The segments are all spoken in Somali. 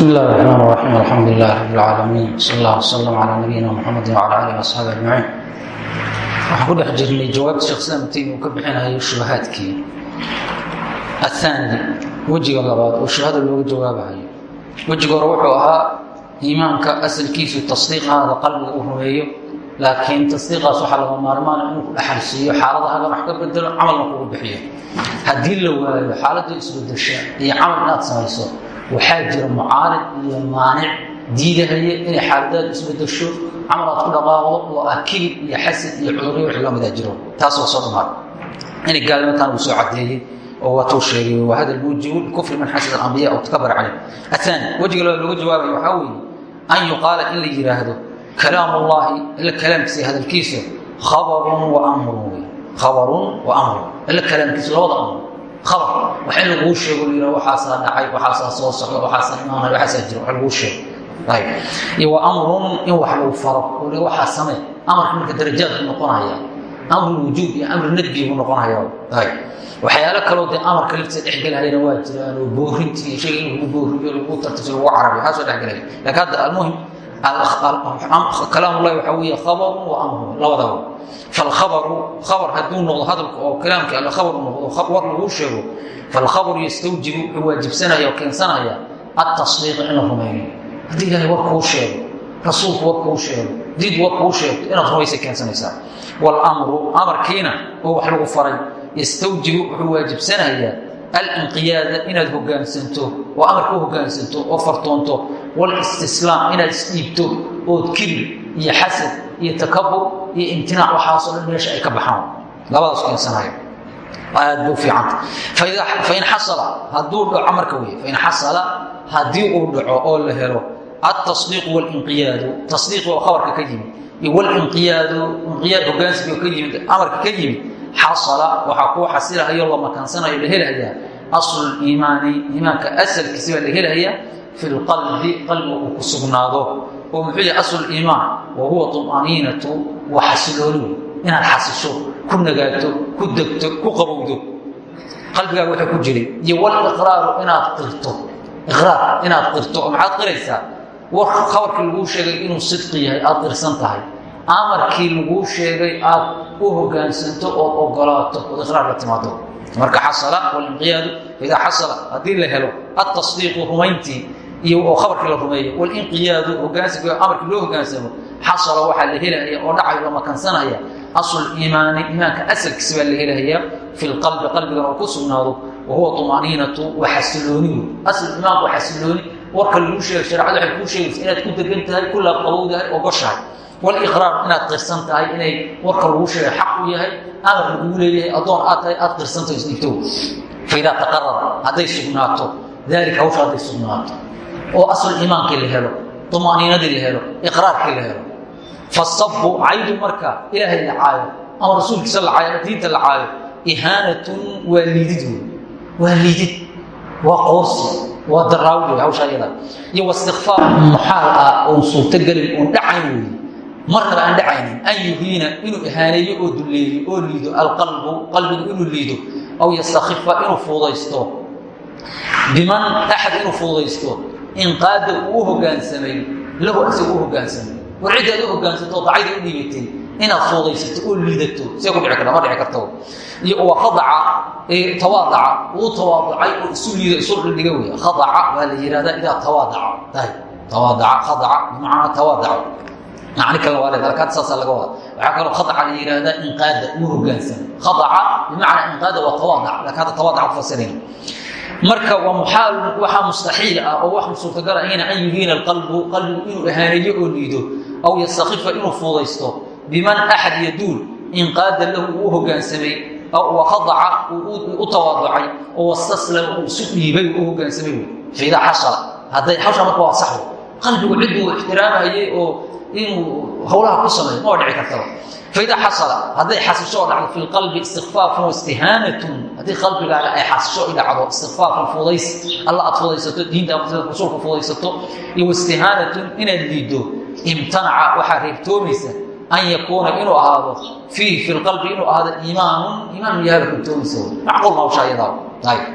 بسم الله الرحمن الرحيم الحمد لله رب العالمين صلى الله وسلم على نبينا محمد وعلى آله وأصحaabi أجمعين waxaan ku dhex jirnay jawaabta sheekh islaamtiin uu ka bixinayo shubahaadkii aلثaani wejiga labaad oo shubhada looga jawaabayo wejiga hore wuxuu ahaa iimaanka asalkiisu tasdiiqaada qalbiga uu rumeeyo laakiin tasdiiqaas waxaa laga maarmaana inuu ku dhexalsiiyo xaaladahaga wax ka bedelo camalna kugu bixiyo haddii la waayo xaaladda isbedesha iyo camal inaad samayso waxaa jira mucaarid iyo maanic diidahaya inay xaaladaad isbedesho camal aad ku dhaqaaqdo oo ah iyo xasad iyo cuduryo wix lamida jiro taas waa soo dhamaad inay gaalnimataan uu soo cadeeyey oo waatuu sheegay waa hadal muujibu kufri man xasad alambiya oo takabar caleyh athani wejiga labaad looga jawaabaya waxaa weeye an yuqaala in la yidhaahdo kalaam ullahi ila kalaamkiisa hadalkiisa khabarun wa amrun wey khabarun wa amrun ila kalaamkiisa labada amr abar wax in laguu sheego l waxaasaa dhacay waxaasaa soo socda waxaasaa imaanay waxaasaa jira wax laguu sheego iyo wa amrun in wax lagu faro. Oo waxaa samee amarka marka darajaad buu noqonaya amru wujuub iyo amru nadbi buu noqonaya waxyaalo kaloo dee amarka laftiisa dhexgelhayana waa jiraan oo boorinti iyo shay in lagu booriyo lagu tartiso lagu carabiyo waxaa soo dhexgelaya laakiin hadda almuhim kalaam ullahi waxaa weeye khabarun wa amrun labadaba falkhabaru khabar hadduu noqdo hadalka oo kalaamkii alle khabar u noqdo war laguu sheego falkhabaru yastawjibu wuxuu waajibsanaya oo keensanaya altasdiiqa in rumeeyo haddii ilaahay war kuu sheego rasuulku war kuu sheego diid war kuu sheegto inaad rumaysay keensanaysaa walamru amarkiina oo wax lagu faray yastawjibu wuxuu waajibsanayaa alinqiyaada inaad hogaansanto oo amarka u hogaansanto oo fartoonto walistislaam inaad isdhiibto ood kibir iyo xasad iyo takabur iyo imtinaac waxaasoo dhan meesha ay ka baxaan. Labadaas keensanayo aad bu fiicanta fain xasala hadduu dhaco marka wey fain xasala haddii uu dhaco oo la helo altasdiiqu walinqiyaadu tasdiiqi oo khabarka ka yimid iyo walinqiyaadu inqiyaad hogaansiga ka yimid amarka ka yimid xasala waxaa kuu xasilahayo la makansanayo la helahayaa aslu liimaani iimaanka asalkiisi baa la helahayaa fi lqalbi qalbiga uu ku sugnaado. oo muxuu yahay aslu liimaan wa huwa طumaniinatu waa xasilooni inaad xasisho ku nagaato ku degto ku qabowdo. Qalbigaaga waxa ku jiray iyo waliqraaru inaad qirto. Iqraar inaad qirto. Oo maxaad qiraysaa? War khabarkii laguu sheegay inuu sidqi yahay aad qirsan tahay. Amarkii laguu sheegay aad u hogaansanto ood ogolaato ood iqraar la timaado. Marka xasala walinqiyaadu idaa xasala haddii la helo altasdiiqu rumayntii iyo oo khabarkii la rumeeyo. Walinqiyaadu hogaansiga amarkii loo hogaansamo xasala waxaa la helaya oo dhacayo la makansanaya aslu iimaani iimaanka asalkiisa baa la helahayaa fi lqalbi qalbigan oo ku sugnaado. Wa huwa طumaniinatu waa xasiloonigu. Asl iimaanku waa xasilooni. Warka lagu sheegay shareecadu waxay kuu sheegaysa inaad ku degan tahay ku laaqabowdahay ogoshahay. Waliqraar inaad qirsan tahay inay warka lagu sheegay xaq u yahay amar lagugu leeyahay addoon aad tahay aad qirsantaho isdhigto faidaa taqarara hadday sugnaato daalika hawsha hadday sugnaato oo asl iimaankii la helo طumaniinadii la helo iqraarkii la helo. Fasabu caydu marka ilaahay la caayo ama rasuulkiisa la caayo diinta la caayo ihaanatun waa liidid wey waa liidid waa qoorsi waa daraawid wey hawsha iyo wastikfaar muxaal ah oon suurtogelin oon dhacayn wey marnaba aan dhacaynin an yuhiina inuu ihaaneeyo oo dulleeyo oo liido alqalbu qalbigu inuu liido aw yastakifa inuu fuudaysto. Biman axad inuu fuudaysto inqaada uu hogaansamay lahu isagu u hogaansamay war ciddi aad u hogaansato dacayda u dhiibatay inaad fuudaysato oo liidato see ku dhici karta ma dhici karto. Iyo waa khadaca tawaadaca uu tawaaducay oo isu liida isu dhigdhiga wey khadaca waa la yihahdaa idaa tawaadaca tahay tawaadaca khadaca bimacnaa tawaadaca waa leed halkaad saasaa laga wada waxaa kaloo khadaca la yihahdaa inqaada uu hogaansamay khadaca bimacnaa inqaada waa tawaadac laakiin hadda tawaadaca ku fasirayna marka waa muxaal waxaa mustaxiil ah oo wax suurtagal ahayna an yuhiina alqalbu qalbigu inuu ihaaneeyo oo liido aw yastakifa inuu fuudaysto biman axad yaduul inqaada lahu uu hogaansamay wakhadaca uu u tawaaducay oo wastaslama uu isu dhiibay u hogaansamay. Faidaa xasala hadday hawsha marka waa sax qalbigu cidduu ixtiraamhayay oo inuu howlaha ku sameeyo ma dhici kartaba faida xasala hadday xasisho oo dhacdo fi lqalbi istikfaafun waistihaanatun haddii qalbigaaga ay xasisho ay dhacdo istikfaafun fudays alla aad fudaysato diinta rasuulka fudaysato iyo waistihaanatun inaad liiddo imtanaca waxaa reebtoomaysa an yakuuna inuu ahaado fiih fi lqalbi inuu ahaado iimaanun iimaan yaaba reebtoomaysa. Macquul ma hawsha iyadaa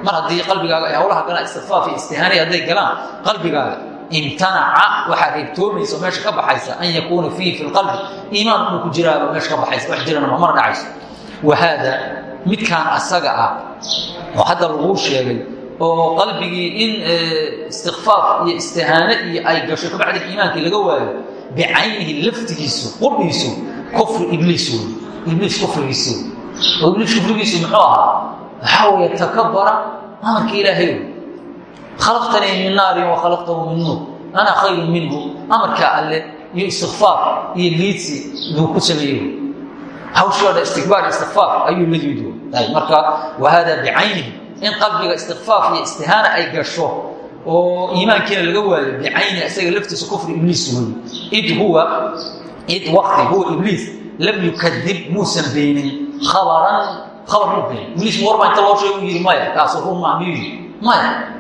mar haddii qalbigaaga ay hawlaha galaan istikfaaf iyo istihaanaya hadday galaan qalbigaaga imtanaca waxaa reebtoomaysa oo meesha ka baxaysa an yakuuna fiihi fi lqalbi iimaan inuu ku jiraaba meesha ka baxaysa wax jirana mamana dhacayso. Wahaada midkaan asaga ah oo hadda laguu sheegay oo qalbigii in istikfaaf iyo istihaane iyo ay gasho kabacdi iimaankii laga waayo bicaynihi laftigiisu qudhiisu kufri ibliis wey ibliis kufrigiisi oo ibliis kufrigiisu muxuu ahaa? Waxaa weeye takabara amarka ilaahay khalaqtanii min naarin wa khalaqtahu min nuur ana khayru minhu amarkaa alle iyo istikfaar iyo liidsi buu ku sameeyey hawshooda istikbaar istikfaar ayuu la wey marka wahada bicaynihi in qalbiga istikfaaf iyo istihaana ay gasho oo iimaankiina laga waayo bicayni isaga laftiisa kufri ibliis wey id huwa id wakti huwa ibliis lam yukadib muusan beenin khabaran khabar mu beenin ibliis warba inta loo sheego yidhi maya kaasu run maa miyuu yidhi maya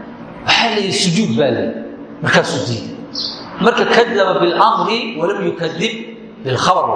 waxaa la yidhi sujuud baa la yidhi. Markaasuu diiday. Marka kadaba biاlamri walam yukadib bilkhabar.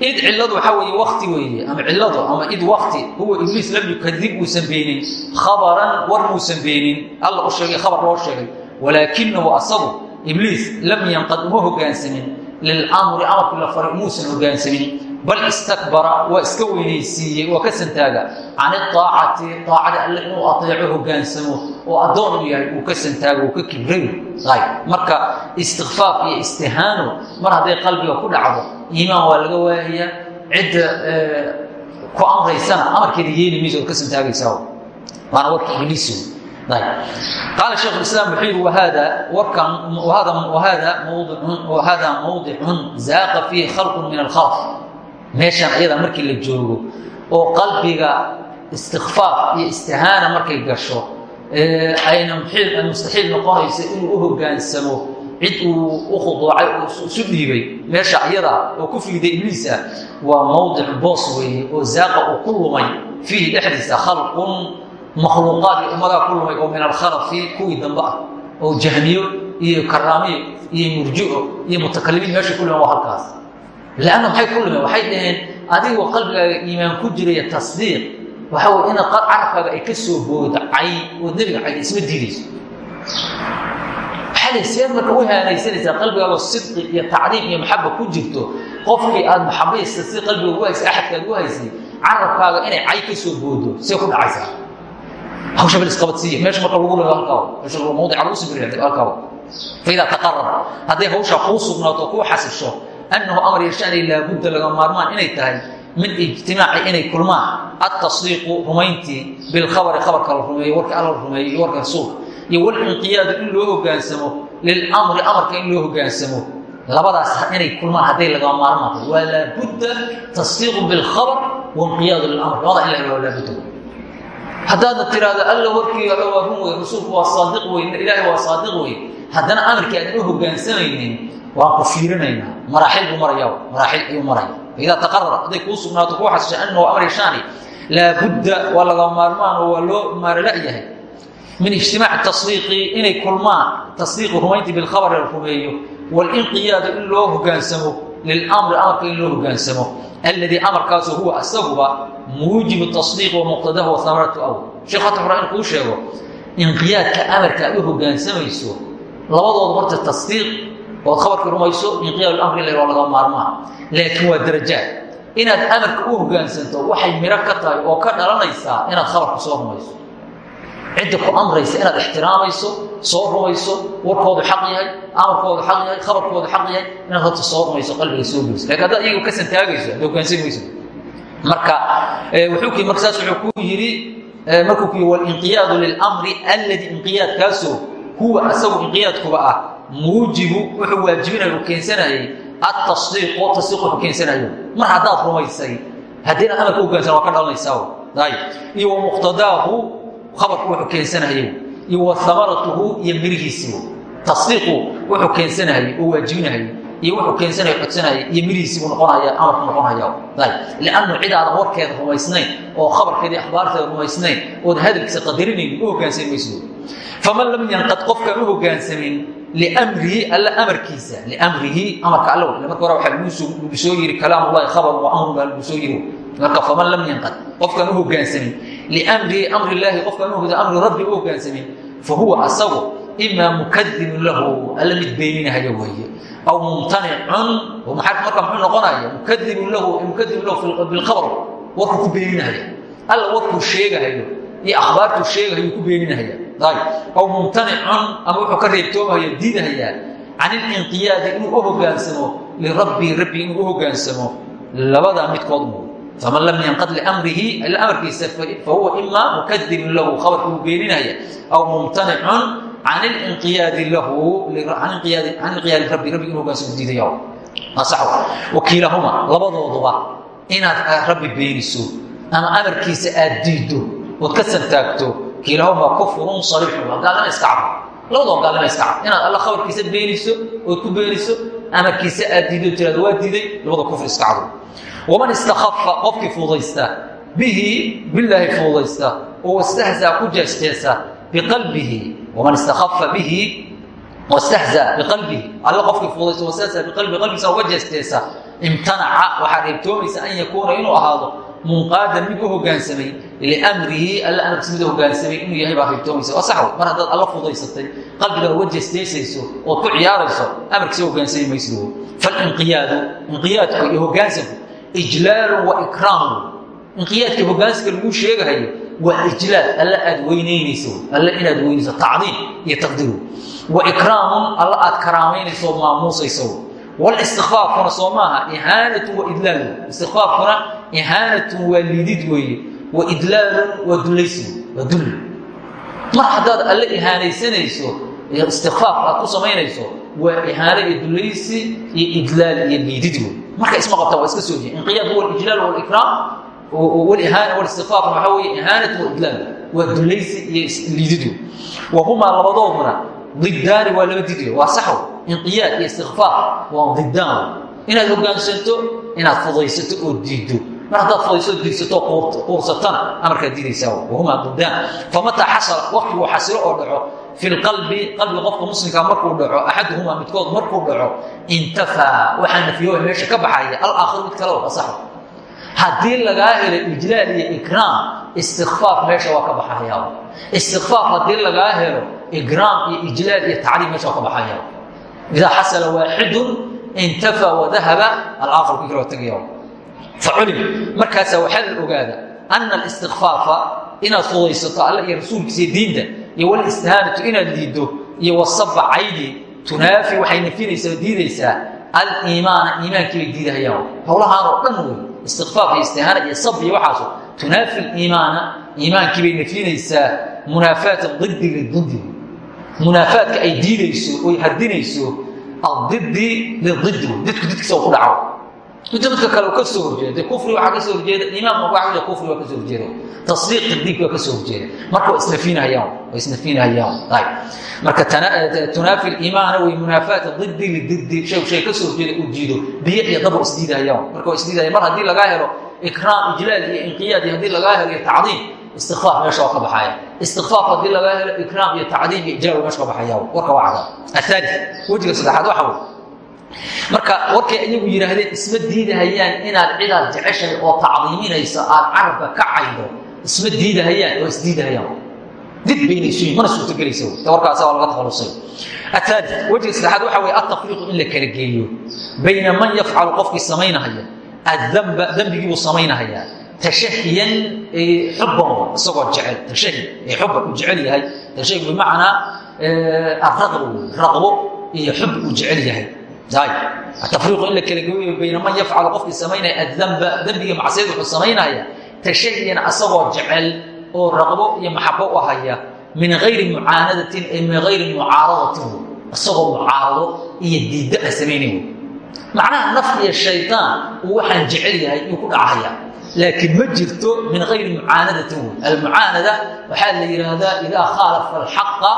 Id ciladu waxaa weeye wakti weeye ama ciladu ama id wakti huwa ibliis lam yukadib uusan beenin khabaran war muusan beenin alla u sheegay khabar loo sheegay. Walaakinahu asagu ibliis lam yanqad uma hogaansamin. Lilamri amarkii la faray muusan hogaansamin bal istakbara waa iska weynaysiiyey waa ka santaaga can aacati aacada alle inuu aeeco hogaansamo oo addoon u yahay uu ka santaago uu ka kibray marka istikfaaf iyo istihaano mar hadday qalbiga ku dhacdo iimaan waa laga waayayaa cidda ku amraysana amarkeeda yeeli maysa oo ka santaagaysaa waana warka ibliis qaala sheekh islaam wuxuu yidhi wahada mawdicun zaaqa fiihi khalqun min alkhalq meeshan ayada markii la joogo oo qalbiga istikfaaf iyo istihaana markay gasho ayna mustaxiil noqonayso inuu u hogaansamo cid uu u khuduucay oo isu dhiibay meesha ayada oo kufrigida ibliis ah waa mawdic boos weeye oo zaaqa uu ku lumay fiihi dhexdiisa khalqun makhluuqaad ummadaa ku lumay oo min alkhalafi kuwii dambe ah oo jahmiyo iyo karaamiyo iyo murjico iyo mutakalimiin meesha ku luman waa halkaas lanna maxay ku lumeen waxay dhaheen adigoo qalbigaaga iimaan ku jiraya tasdiiq waxa wey inaad carabkaaga ay ka soo booda cay oo nebiga cay isma diidayso waxaa seed marka u haanaysanaysaa qalbigaago sidqi iyo tacdiim iyo maxaba ku jirto qofkii aad maxabaysta si qalbiga ugu haysay axadkaad u haysay carabkaaga inay cay ka soo boodo see ku dhacaysaa hawsha bal isqabadsiiya meesha marka lagu lego halkaa meesha mawdica lagu sibiriya halkaa faidaa taqarara hadday hawshaa kuu sugnaato kuu xasisho annahu amar yashaanay laabudda laga maarmaan inay tahay min ijtimaaci inay kulmaan altasdiiqu rumayntii bilkhabari khabarka la rumeeyo warka alla la rumeeyo iyo warka rasuulka iyo walinqiyaadu in loo hogaansamo lilamri amarka in loo hogaansamo labadaas inay kulmaan hadday laga maarmaanto waa laabudda tasdiiqu bilkhabar wainqiyaadu lilamr labada in la laabudda haddaadna tiraahdo alla warkii alla waa run wey rasuulku waa saadiq wey ilaahay waa saadiq wey haddana amarkii aadan u hogaansamaynin waan ku fiirinaynaa. Maraaxil buu maraya maraaxil ayuu maraya idaa taqarara hadday kuu sugnaato kuu xasisha annahu amr yashaani laabudda waa laga maarmaan oo waa loo min ijtimaaci tasdiiqi inay kulmaan tasdiiqi rumayntii bilkhabari la rumeeyo walinqiyaadu in loo hogaansamo lilamri amarka in loo hogaansamo. Alladii amarkaasu huwa asaguba muujibu tasdiiq wa muqtadahu wa hamaratu awl sheekh hata hore in kuu sheego inqiyaadka amarka aad u horta tasdiiq ood khabarkii rumayso inqiyaad amri la laga maarmaa laakiin waa darajaad inaad amarka u hogaansanto waxay miro ka tahay oo ka dhalanaysaa inaad khabarka soo rumayso. Cidda ku amraysa inaad ixtiraamayso soo rumayso warkoodu xaq yahay amarkoodu xaq yahay khabarkoodu xaq yahay inaad horta soo rumayso qalbiga soo geliso laakiin haddaad iyagu ka santaagayso ad hogaansami mayso marka wuxuu ki marka saas wuxuu ku yidhi markuu ku yidhi walinqiyaadu lilamri alladii inqiyaadkaasoo huwa asagu inqiyaadkuba ah muujibu wuxuu waajibinaya uu keensanayay atasdiiqu tasdiiq wuxuu keensanayo mar haddaad rumaysay haddiina amarka ugaansan waa ka dhalanaysaa ay iyo wa muqtadaahu khabarku wuxuu keensanayo iyo wa hamaratuhu iyo mirihiisiibu tasdiiqu wuxuu keensanahay oo waajibinahay iyo wuxuu keensanaya codsanaya iyo mirihiisiibuu noqonaya amarku noqonaya ay liannu cid aadan warkeeda rumaysnayn oo khabarkeedii akhbaarteeda rumaysnayn ood hadalkiisa qadarinayn u hogaansan mayso faman lam yanqad qofkaan u hogaansamin limrihi alla amarkiisa limrihi amarka all marka hore waxaa lagu soo yiri kalaam ullahi khabar wa amrun baa lagu soo yiri marka faman lam yanqad qofkaan u hogaansamin limrihi amri illaahi qofkaan u amri rabbi u hogaansamin fa huwa asagu imaa mukadibun lahu alla mid beeninahaya weeye aw mumtanicun marka muxuu noqonaya mukadibun lahu mukadibun lahu bilkhabr warku ku beeninahaya alla warkuu sheegahayo iyo akhbaartuu sheegahayo ku beeninahaya aw mumtanicun ama wuxuu ka reebtoomahaya diidahayaa can ilinqiyaadi inuu u hogaansamo lirabbii rabbi inuu u hogaansamo labadaa midkood mu faman lam yanqad liamrihi amarkiisa fahuwa imaa mukadibun lahu. Khabarka uu beeninaya aw mumtanicun can ilinqiyaadi lahu can inqiyaadi rabbi rabbi inuu hogaansamo diidaya wakiilahuma labadooduba inaad rabbi beeniso ama amarkiisa aad diiddo ood ka santaagto kiilahumaa kufrun sariixun waa gaalnima iska cad labadoo gaalnima iska cad inaad alla khabarkiisa beeniso ood ku beeniso amarkiisa aad diiddo tiraado waa diiday labada kufr iska cado waman istakafa qofkii fudaysta bihi bilaahi fudaysta oo wastahzaa ku jeesteesa biqalbihi. Waman istakafa bihi wastahzaa biqalbihi. Alla qofkii fudaysta wastahzaa biqalbihi qalbigiisa uga jeesteesa imtanaca waxaa reebtoomaysa an yakuuna inuu ahaado munqaadan mid u hogaansamay liamrihi alla amarkiisa mid u hogaansamay inuu yahay baa reebtoomaysa waa sax wey mar haddaad alla fudaysatay qalbigaa uga jeesteesayso ood ku ciyaarayso amarkiisa hogaansami maysid wey falinqiyaadu inqiyaadku iyo hogaansanku ijlaalu wa ikraamu. Inqiyaadka hogaansiga laguu sheegahayo waa ijlaal alla aad weynaynayso alla inaad weynayso tacdiim iyo taqdiiru wa ikraamun alla aad karaamaynayso maamuusayso walistikfaafkuna soo maaha ihaanatu wa idlaalu istikfaafkuna ihaanatun waa liidid weeye wa idlaalun waa dulaysi waa dulli mar haddaad alle ihaanaysanayso istikfaaf aad ku samaynayso waa ihaano iyo dulaysi iyo idlaal iyo liidid wey marka isma qabta waa iska soo jeed inqiyaad huwa alijlaal walikraam walihaana walistikfaaf waxaa weeye ihaanatu wa idlaal waa dulaysi iyo liidid wey wahumaa labadooduna didaani waa laba did waa saxw inqiyaad iyo istikfaaf waa didaan inaad hogaansanto inaad fudaysato oo diiddo mar haddaad fudayso diidsato quursatana amarkaad diidaysaa wahumaa didaan famataa xasala waktiguu xasilo oo dhaco fi lqalbi qalbiga qofka muslimka markuu dhaco axaduhumaa midkood markuu dhaco intafaa waxaa nafiyooa meesha ka baxaya alaakhiru mid kale waa saxw haddii lagaa helo ijlaal iyo ikraam istikfaaf meesha waa ka baxaya istikfaaf haddii lagaa helo ikraam iyo ijlaal iyo tacliim meesha ka baxaya idaa xasala waaxidun intafaa wadahaba alaakhir ku kala tagaya faculim markaasaa waxaa la ogaada ana alistikfaafa inaad fudaysato alla iyo rasuulkiisa diinta iyo walistihaanatu inaad liiddo iyo wasaba caydi tunaafi waxay nafinaysaa diidaysaa aliimaana iimaankii bay diidahayaan howlahaan oo dhan wey istikfaaf iyo istihaana iyo sab iyo waxaaso tunaafi liimaana iimaankii bay nafinaysaa munaafaata didi lididi munaafaadka ay diidayso oy hardinayso adidi lididi didku didkiisa ku dhaco. Midda midka kale ka soo horjeeda kufri waxaa ka soo horjeeda iimaan waa kufri waa ka soo horjeeda. Tasdiiq diinka waa ka soo horjeeda. Marka waa isnafinahayaan waa isnafinahayaan ayb marka tunaafi liimaana way munaafaata didi lididi shay shay ka soo horjeeda uu diido biyo iyo dabo isdiidahayaan marka waa isdiidahaya mar haddii lagaa helo ikraam ijlaal iyo inqiyaad iyo haddii lagaa helo iyo tacdiim istikfaaf meesha waa ka baxaya istikfaaf haddii lagaa helo ikraam iyo tacdiim iyo ijlaal meesha ka baxaya warka waa cada ahaali wejiga saddexaad waxa wey marka warkay ayagu yidhaahdeen isma diidahayaan inaad cidaad jeceshahay oo tacdiiminaysa aad carabka ka caydo isma diidahayaan waa isdiidahayaan. Did baynaysuyin mana suurtogelaysa warkaasa waa laga takhalusay ataali wejiga saddexaad waxa weye altafriiqu in la kala geeyo. Bayna man yafcalu qofkii samaynahaya addamba dembigiibuu samaynahayaa tashahiyan xubban isagoo jecel tashahi ee xubban uu jecel yahay tashahi bimacnaa araqbo raqbo iyo xub uu jecel yahay atafriiqu in la kala geeyo bayna man yafcalu qofkii samaynaya addamba dembiga macsiyada wuxuu samaynaya tashahiyan asagoo jecel oo raqbo iyo maxabo u haya min gayri mucaanadatin ay min gayri mucaaradatin isagoo mucaarado iyo diidda a samaynay macnaha naf iyo shaydaan uu waxaan jecel yahay inuu ku dhacaya laakiin ma jirto min gayri mucaanadatin wey almucaanada waxaa la yidhaahdaa idaa khaalafa alxaqa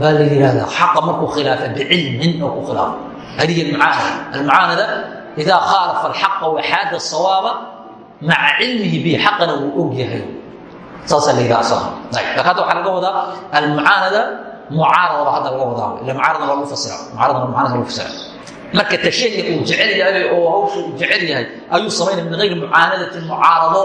baa la yidhahdaa xaqa markuu khilaafa bicilmin oo ku khilaafo hadihi almucaanada. Almucaanada idaa khaalafa alxaqa waxaada sawaaba maca cilmihi bi xaqana wuu og yahay. Saasaa la yidhaha asaga laakiin hadda waxaa laga wadaa almucaanada mucaarada ba hadda laga wadaa. Ila mucaarada lagu fasira mucaaradana mucaanada lagu fasira marka tashahi uu jecel yahay oo hawsha uu jecel yahay ayuu samaynaya min gayri mucaanadatin mucaarado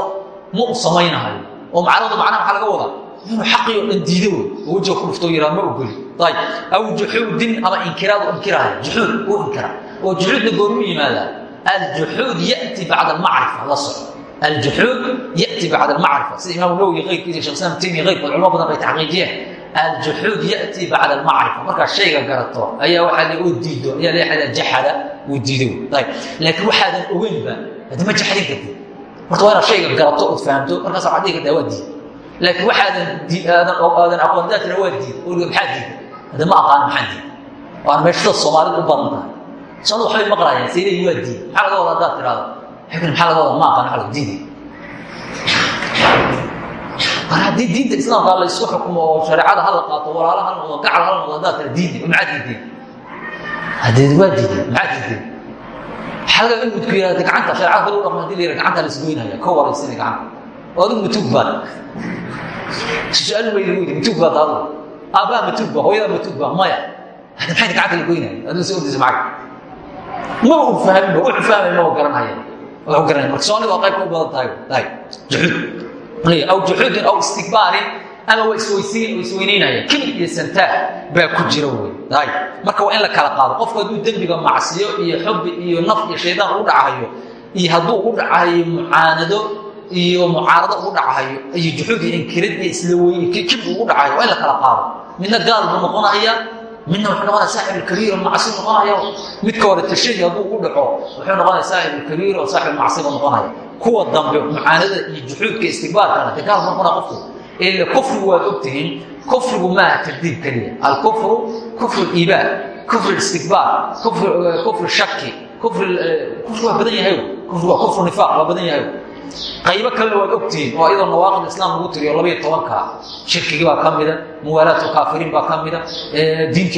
ma u samaynahayo. oo mucaarado macnaha maxaa laga wadaa inuu xaqii oo dhan diido wey oo wejiga ku dhuftoo yidhaha ma ogoli. Ayb aw juxuudin ama inkiraad u inkiraayo juxuud u inkira oo juxuudna goormu yimaadaa aljuxuud yati bacda almacrifa la soco aljuxuud yati bacda almacrifa. Sida imaam nawowi keyrkiisa shekh islam taymiya keyrkood culamo badan bay taxqiijiyeen aljuxuud yati bacda almacrifa markaad shayga garato ayaa waxaa oo diido ayaa leexada jaxada uu diido ayb laakiin waxaadan ogeynba haddi ma jaxdin kartid horta waa inaad shayga garato ood fahamto markaas waxaad dhihi waa diid laakiin waxaadan aadan aqoon daa tira waa diid orga maxaa diid hadda ma aqaano maxaa diid waan meeshada soomaalida u badan tahay soomaalida waxbay maqlaayaan say leeyihiin waa diid maxaa laga wada haddaad tiraahdo xikn maxaa laga wada ma aqaan waxa lagu diiday mar haddii diinta islaamka la isku xukumo oo shareecada hala qaato walaala hala noqdo gacal hala noqdo haddaad tira diidi maxaa diideen hadeed waa diideen maxaa diideen xalga in mudku yihahda gacanta? Shareecada lagu dhaqmo haddii la yihah gacanta la isgoynaya ka waraysana gacanta. Oo adigu matuug baad su'aal weydi weydi matuug baad adigu aabbaha matuug ba hooyada matuug ba maya. Hadda maxay gacanta la goynaya adigu soo ordaysa macag maba u fahminba wuxuu fahmay maba garanaya wuxuu garanaya marka soomaalida waa qaybka u badan tahay tahay. juxuud aw juxuudin aw istikbaarin ama oo isweynaynaya kibir iyo santaa baa ku jira ay marka waa in la kala qaado. Qofku hadduu dembiga macsiyo iyo xubbi iyo naf iyo shaydaan ugu dhacahayo iyo hadduu ugu dhacahayo mucaanado iyo mucaarado ugu dhacahayo iyo juxuud iyo inkirid iyo isla wey kibir ugu dhacayo waa in la kala qaado. Midna gaal buu noqonaya midna wuxuu noqonaya saaxibulkabiir oo macsi noqonaya midka hore tashadi hadduu ugu dhaco wuxuu noqonaya saaxibulkabiir oo saaxibulmacsi buu noqonaya kuwa dambe mucaanada iyo juxuudka istikbaarkana de gaal buu noqonaya qofku. Ila kufrigu waad ogtihiin kufrigu maaha tardiib keliya. Alkufru kufru iibaan kufr istikbaar kufr shaki kufri waa badan yahay. Kufri waa kufru nifaaq waa badan yahay qaybo kalena waad ogtihiin oo iyadoo nawaaqid islaam lagu tiriyo labaiyo tobanka. Shirkigii baa ka mida muwaalaatu kaafiriin baa ka mida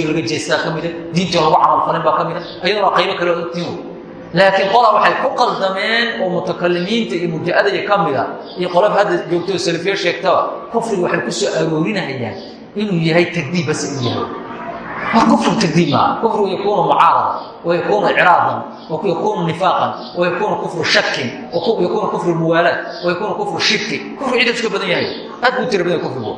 laga jeestaa ka mida lagu camalfalin baa ka mida iyadona qaybo kale waad ogtihiin. Laakiin qolaa waxay ku qaldameen oo mutakalimiinta iyo murja'adaya ka mida iyo qolof hadda joogto oo salafiye sheegtaba kufriga waxay ku soo aroorinayaan inuu yahay tagdiib bas yahay kufr kadib maaha kufrigu yakuunu mucaarada wayakuunu icraadan wayakuunu nifaaqan wayakuunu kufru shakin yakuunu kufru muwaalaad wayakuunu kufru shirki. Kufrigu cidu iska badan yahay. Aad buu tira badan kufrigu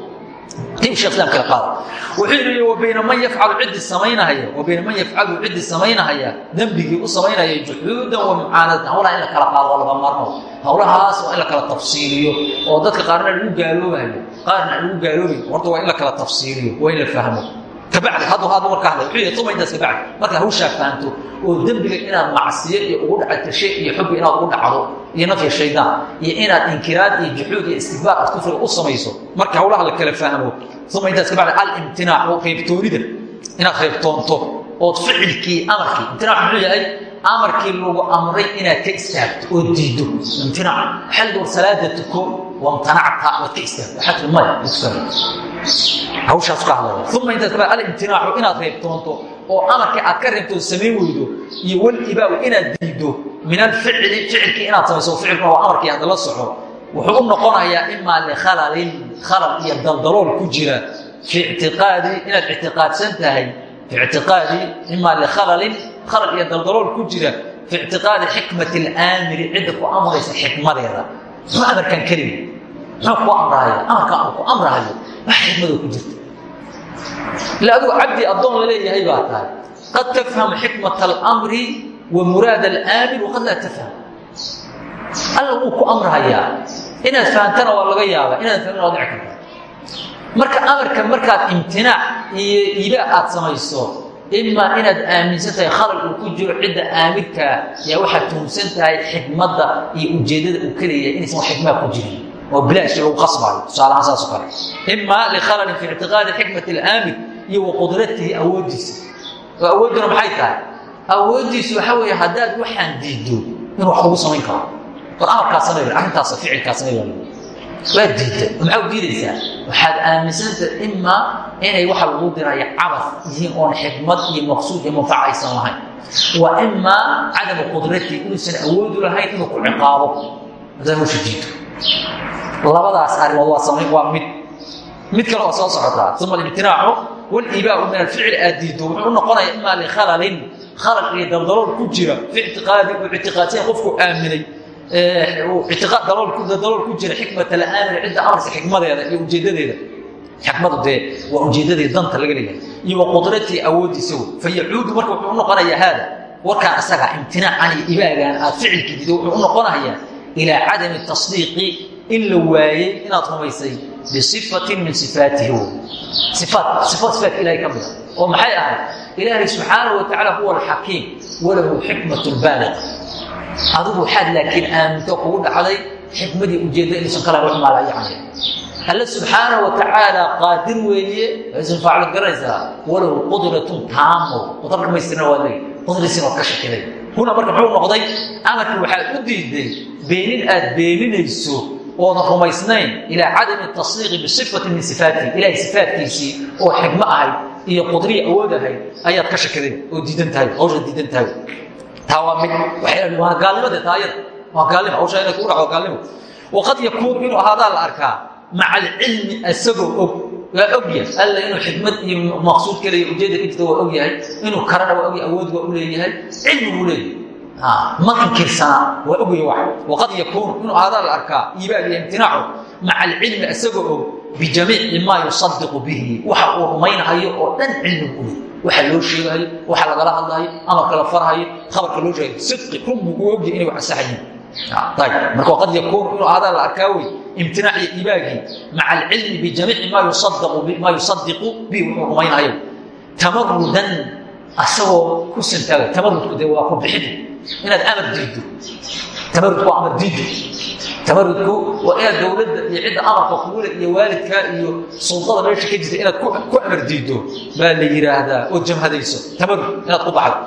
wuxuu yidhi wabayna man yafcalu ciddi samaynaaya wabayna man yafcalu ciddi samaynahaya dembigii u samaynaya juxuudan wa mucaanadatan hawlaha in la kala qaado waa laga maarmo howlahaas waa in la kala tafsiiliyo oo dadka qaarna lagu gaaloobayo qaarna lagu gaaloobayo. Horta waa in la kala tafsiiliyo waa in la fahmo kabacdi hadduu haad warka hadlay wuxuu yidhi tuma intaas kabacdi markaa hawshaa fahanto oo dembiga inaad macsiyo iyo ugu dhacato shay iyo xubbi inaad ugu dhacdo iyo nafya shaydaan iyo inaad inkiraad iyo juxuud iyo istikbaar aad kufriga u samayso marka hawlaha la kala fahmo uma intaas kabacdi alimtinaac oo reebtoonida inaad reebtoonto ood ficilkii amarkii imtinaac muxuu yahay amarkii lagu amray inaad ka istaagto oo diiddo imtinaac war salaada tuko wamtanacta waad ka istaagto tiri maya hawshaas ka hadlaya uma intaas kabacdi alimtinaacu inaad reebtoonto oo amarkii aad ka reebto samayn weydo iyo walibaaw inaad diiddo min alficli ficilkii inaad samayso ficilkuna waa amarkii hadda la soco wuxuu u noqonayaa imaa likhalalin khalal iyo daldalool ku jira fi ictiqaadi inaad ictiqaadsan tahay fi ictiqaadi imaa likhalalin khalal iyo daldalool ku jira fi ictiqaadi xikmati alaamiri cidda ku amraysa xikmadeeda. Muxuu amarkan kelima muxuu ku amrahaya amarkan uu ku amrahayo wax xikmado ku jirta ila adigu cabdi addoon la leeyahay baa tahay qad tafham xikmata alamri wa muraad alaamir waqad laa tafham alla ku amrahayaa inaad fahamtana waa laga yaabaa inaad fahmina waa dhici marka amarka markaad imtinaac iyo ibaa aad samayso imaa inaad aaminsan khalal uu ku jiro cidda aamirkaa yaa waxaad tuhumsan tahay xikmadda iyo ujeeddada uu ka leeyahay inaysan wax ku jirin oo bilaash lagu qasbayo. Tusaalahaan saas oo kale. Imaa likhalalin fi ictiqaadi xikmati alaamir iyo wa qudratihi awooddiisa. Oo awoodduna maxay tahay? Awooddiisu waxa weeye haddaad waxaan diiddo inuu wax kugu samayn karo. War amarkaa samay arrintaas ficilkaa samay baa waa diidda. Maxaa diidaysaa? Waxaad aaminsanta imaa inay waxa lagu diraya cabas yihiin oon xikmad iyo maqsuud iyo manfaca aysan lahayn. Wa imaa cadamu qudratii inuusan awoodu lahayn inuu ku ciqaabo. Haddaad hawsha diiddo labadaas arrimood waa mid. Mid kale waa soo socotaa uma alimtinaacu walibaau min alficli aad diiddo wuxuu u noqonaya imaa likhalalin khalal iyo daldalool ku jira fi ictiqaadi uu ictiqaadsan qofku aaminay. Dalool ku jira xikmata alaamir cidda amarka xikmadeeda iyo ujeedadeeda. Xikmadu dee waa ujeeddadii danta laga leeyahay. Iyo wa qudratii awooddiisa fa marka wuxuu u noqonayaa haada. Warkaan asaga imtinaacan iyo ibaagaan aad wuxuu u noqonayaa ilaa cadami tasdiiqi in la waayey inaad rumaysay bisifatin min sifaatihi wey ifaat ifaat sifaatka ilahay ka oo maxay ahayd ilaahay subxaanahu wa tacaala huwa alxakiim walahu xikmat baaliq adigu waxaad laakiin aaminto kugu dhacday xikmadii ujeedda inuusan kala wax maala yacni alle subxaana wa tacaala qaadir weeye aysan faaclo garanaysaa walow qudratun taamo qudra dhamaystirna waa leey qudrasiin oo ka shakiday huna marka muxuu noqday amarkii waxaad u diiday beenin aad beeninayso oodan rumaysnayn ilaa cadami tasdiiqi bisifatin min sifaatihi ilahay sifaatkiisii oo xikmo ahayd iyo qudriya awood ahayd ayaad ka shakiday oo diidan tahay hawsha diidan tahay taa waa mid waa gaalnimade taayada waa gaalnimo hawsha inay kugu dhaco gaalnimo waqad yakuun inuu ahaadaa la arkaa maca alcilmi isagoo og waa ogyahay alla inuu xikmad iyo maqsuud kaleyo ujeeda ka jirta waa ogyahay inuu karana waa ogyahay awood waa u leeyahay cilmi buu leeyahay ma inkirsanaa waa ogyahay wax. Waqad yakuun. Inuu ahaadaa la arkaa iibaag iyo imtinaacu maca alcilmi isagoo og bijamiici maa yusadiqu bihi. Waxa uu rumaynahayo oo dhan cilmigu u leeyahy waxa loo sheegahayo waxa lagala hadlahayo amarka la farhayo khabarka loo sheegayo. Sidqi runbu uu ogyahay inay wax asaxayiin marka qad yakuun inuu ahaadaa la arkaa wey imtinaac iyo ibaagii maca alcilmi bijamiici maa yusadiqu bihi wuxuu rumaynahayo tamarudan asagoo ku sintaaga tamarudku dee waa ku bixid inaad amar diiddo. Tamarudku waa amar diiddo. Tamarudku waa inaad dowladda iyo cidda amarka kugule iyo waalidkaa iyo sultada meesha ka jirta inaad ku amar diiddo. Baa la yidhaahdaa oo jamhadayso tamarud inaad ku baxdo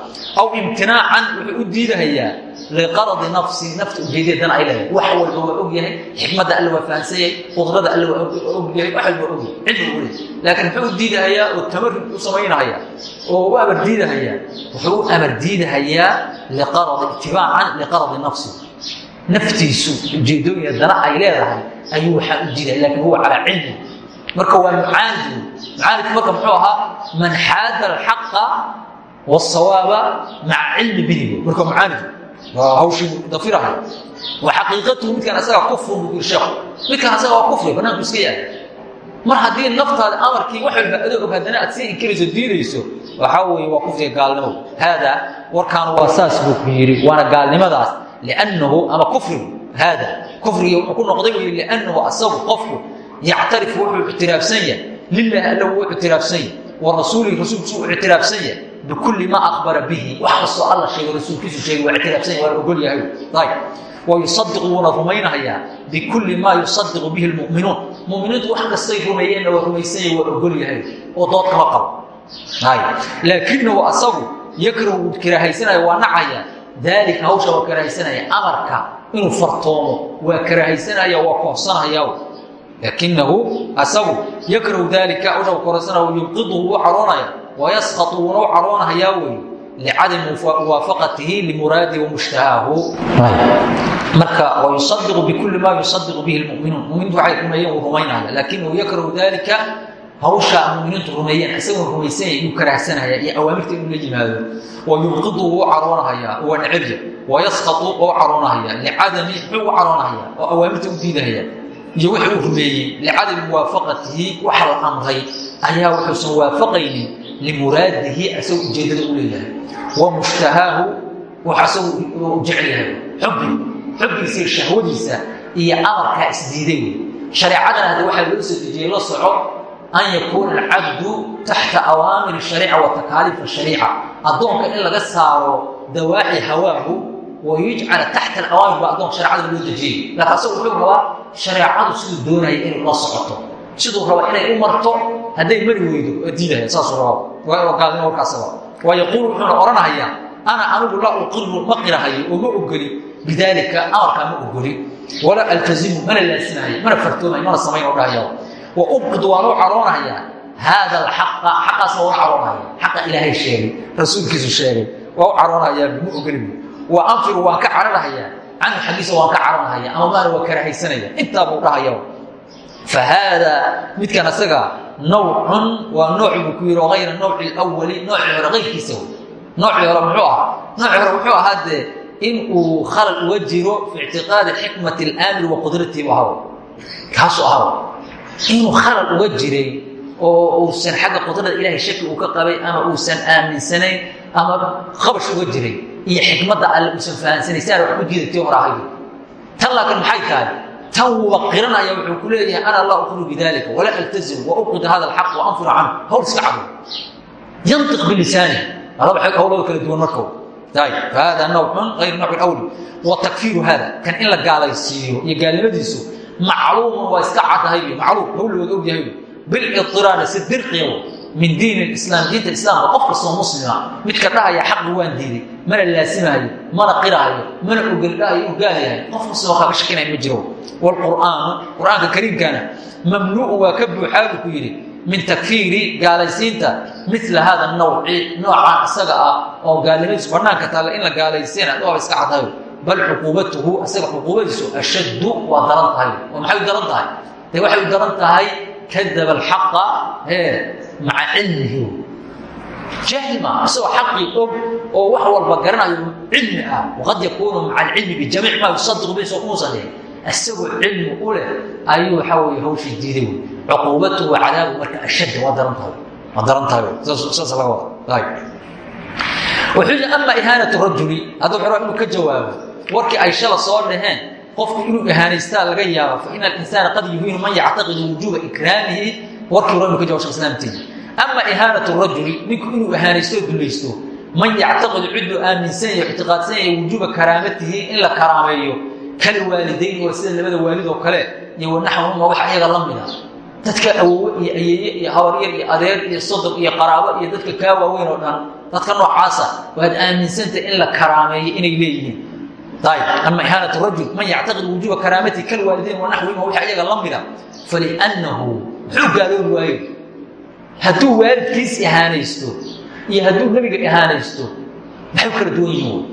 aw imtinaacan wuxuu u diidahayaa liqaradi nafsi nafta ujeedadeedana ay leedahay wax walba waa og yahay xikmadda alle waa fahansan yahay qudrada alle waa og yahay wax walba og yahay cilmi u leeyahay laakiin muxuu diidahayaa oo tamarud u samaynahayaa oo u amar diidahayaa wuxuu u amar diidahayaa liqaradi itibaacan liqaradi nafsi naftiisu ujeedooyin dana ay leedahay ayuu waxaa u diidaya laakiin huwa calaa cilmi marka waa mucaanid mucaanidku marka muxuu ahaa man xaada alxaqa wاsawaaba maca cilmi bihi marka mucaanid hawshii dafirahay wa xaqiiqatuhu midkaan asaga kufrun buu yiri sheekhu midkaan asaga waa kufri banaanku iska yahay. Mar haddii naftaada amarkii wax walba adoo og haddana aad sii inkirayso diidayso waxaa weeye waa kufriga gaalnimo. Haada warkaan waa saas buu ku yidhi waana gaalnimadaas. Liannahu ama kufrigu haada kufrigii wuxuu ku noqday wey liannahu asagu qofku yactarifu wuxuu ictiraafsan yahay. Lilahi alla wuu ictiraafsan yahay. Wa rasuulihi rasuulkiisu uu ictiraafsan yahay bikulli maa akhbara bihi wax kastoo alla sheegay rasuulkiisu sheegay waa ictiraafsan yahay waa la ogol yahay ayb wayusadiqu wuuna rumaynahayaa bikulli maa yusadiqu bihi lmu'minuun muminiintu wax kastay rumeeyeenna waa rumaysanya waa ogol yahay oo dood kama qabo laakinahu asagu yakrahu wuu karaahaysanaya waa nacaya daalika hawsha waa karaahaysanaya amarka inuu fartoomo waa karaahaysanaya waa koobsanaya laakinahu asagu yakrahu daalika hawsha waa koobsanaya yubqiduhu wuu caroonaya wayaskatu wuuna u caroonahayaa wey licadami muwaafaqatihi limuraadihi wamushtahaahu marka wayusadiqu bikulli maa yusadiqu bihi lmuminuun muminiintu waxay rumeeyeen wuu rumaynaya laakinahu yakrahu daalika hawsha muminiintu rumeeyeen isagoo rumaysanyay inuu karaahsanaya iyo awaamirta inuu la yimaado wa yubqidu wuu caroonahaya waa necebya wayaskatu oo u caroonahaya licadami muxuu u caroonahaya oo awaamirta u diidahaya iyo wixii uu rumeeyey licadami muwaafaqatihi waxa la amray ayaa wuxuusan waafaqaynin limuraadihi asagoo ujeedada u leeyahay wa mushtahaahu wax asagu jecel yahay xubbi xubbigiisa iyo shahwadiisa iyo amarkaa isdiiday shareecadana hadda waxaa loo soo dejiyey la soco an yakuuna alcabdu taxta awaamir shariica wa takaaliif shariica addoonka in laga saaro dawaaci hawaahu wa yujcala taxta alawaamir baa addoonka shareecada loo dejiyey laakiin asagu wuxuu rabaa shareecadu siduu doonaya inay la socoto siduu raba inay u marto hadday mari weydo waa diidaya saasuu rabaa waa gaalnimo warkaasaba waa yaquulu wuxuuna odhanahayaa ana anigu laa uqiru ma qirahayo oo ogoli. Bidaalika amarkaa ma ogoli. Walaa altazimu mana laasinahayo mana fartoomayo mana samayn oo dhahaya wa ubqidu waan u caroonahayaa haada alxaqa xaqaasna waan u xaqa ilaahay sheegay rasuulkiisu sheegay waa u caroonahayaa ma wa anfiru waan ka cararahayaa canhu xaggiisa waan ka caroonahaya ama maana waa karahaysanaya intaa buu dhahaya fahaada midkan asaga nawcun waa nooc buu ku yidhi oo hayra nawci lwali noocii hore kayrkiisa noocii hore muxuu ahaa noocii hore muxuu ahaa dee in uu khalal uga jiro fi ictiqaadi xikmati alaamir wa qudratihi ahaw kaasuu ahaw inuu khalal uga jiray oo uusan xagga qudrada ilaahay shaki uu ka qabay ama uusan aaminsanayn ama qabash uga jiray iyo xikmadda alle uusan fahansanayn si aan wax ku diidatay hor ahayd tan laakiin maxay tahay tan wuuba qiranaya wuxuu ku leeyahay ana allah uqru bidalika walaa altazim wa uqid hada alxaq wa anfur canhu. Hawl iska cabo. Yantiq bilisaani. Laba hawlooda kala duwan markow. Hada nawcun ayr nawc awli wa takfiiru hada kan in la gaalaysiiyo iyo gaalnimadiisu macluumun waa iska caddahay macluum hawlooda og yahay biliraari si dirqiya min diin islaam diinta islaamka qof kastoo muslima midka dhahaya xaqi waan diiday mana laasimahayo mana qiraayo mana ogeldhahayo ugaalayahay qof kastoo kaga shakinaya ma jiro. Wlqur'aanu qur'aanka kariimkana mamnuucu waa ka buuxaa buu ku yidhi min takfiiri gaalaysiinta mila hada nawci noocaan isaga ah oo gaalnimadiisu banaanka taalla in la gaalaysiina waaba iska caddayo. Bal cuquubatuhu isaga cuquubadiisu ashaddu waa daran tahay oo maxay u daran tahay? De waxay u daran tahay kadaba alxaqa maca cilmihi jaahil maa isagoo xaqii og oo wax walba garanayo cilmi ah. Waqad yakuunu maca alcilmi bijamiic maa yusadiqu bi soo dhihin isagoo cilmi u leh ayuu waxaa weye hawshii diiday. Cuquubatuhu wa cadaabu marka ashadda waa daran tahay. Waa daran tahay. Saas laga wada. Wuxuu yidhi ama ihaanatu rajuli hadda wuxuu rabaa inuu ka jawaabo warkii ay shala soo dhaheen qofku inuu ihaanaystaa laga yaabo faina alinsaana qad yuhiinu man yactaqidu wujuuba ikraamihi warkii hore inu ka jawab shekh islaamteedi ama ihaanatu rajuli ninku inuu ihaanaysto oo dulaysto man yactaqidu ciduu aaminsan yahay ictiqaadsan yahay wujuuba karaamatihi in la karaameeyo kal waalidayn waa sida labada waalid oo kale iyo wanaxwahuma wax ayaga la mida dadka awowe iyo ayeeye iyo habaryar iyo adeer iyo sodog iyo qaraabo iyo dadka kaa waaweyn oo dhan dadka noocaasa waad aaminsantah in la karaameeyo inay leeyihiin. Ama ihaanat rajul man yactaqid wujuuba karaamati kalwaalidayn wanaxwihima wax ayaga la mida falinahu gaaloobi waayo hadduu waalidkiis ihaanaysto iyo hadduu nebiga ihaanaysto maxay kala duwan yihiin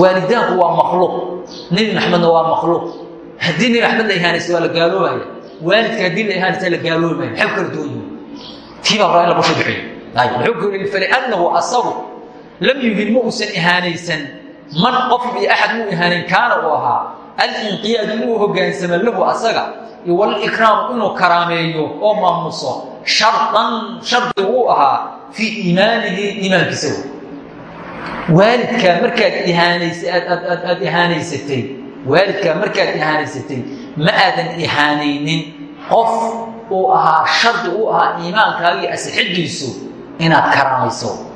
waalidaanku waa makhluuq nebi maxmedna waa makhluuq. Haddii nebi maxmed la ihaanaysto waa la gaaloobaya. Waalidka haddii la ihaanaysta la gaaloobaya. Maxay kala duwan yihiin tii baa raa in lagu shadiciyo muxuu ku yidhi falinahu asagu lam yuhin ma uusan ihaanaysan man qof iyo axad muu ihaanayn kaana uu ahaa alinqiyaadu inuu hogaansamo lahu asaga. Walikraamu inuu karaameeyo oo maamuso. Shardan shardi uu ahaa fii iimaanihi iimaankiisa waalidkaa markaad aad ihaanaysatay waalidkaa markaad ihaanaysatay ma aadan ihaanaynin. Qof uu ahaa shardi uu ahaa iimaankaagii asixidiisu inaad karaamayso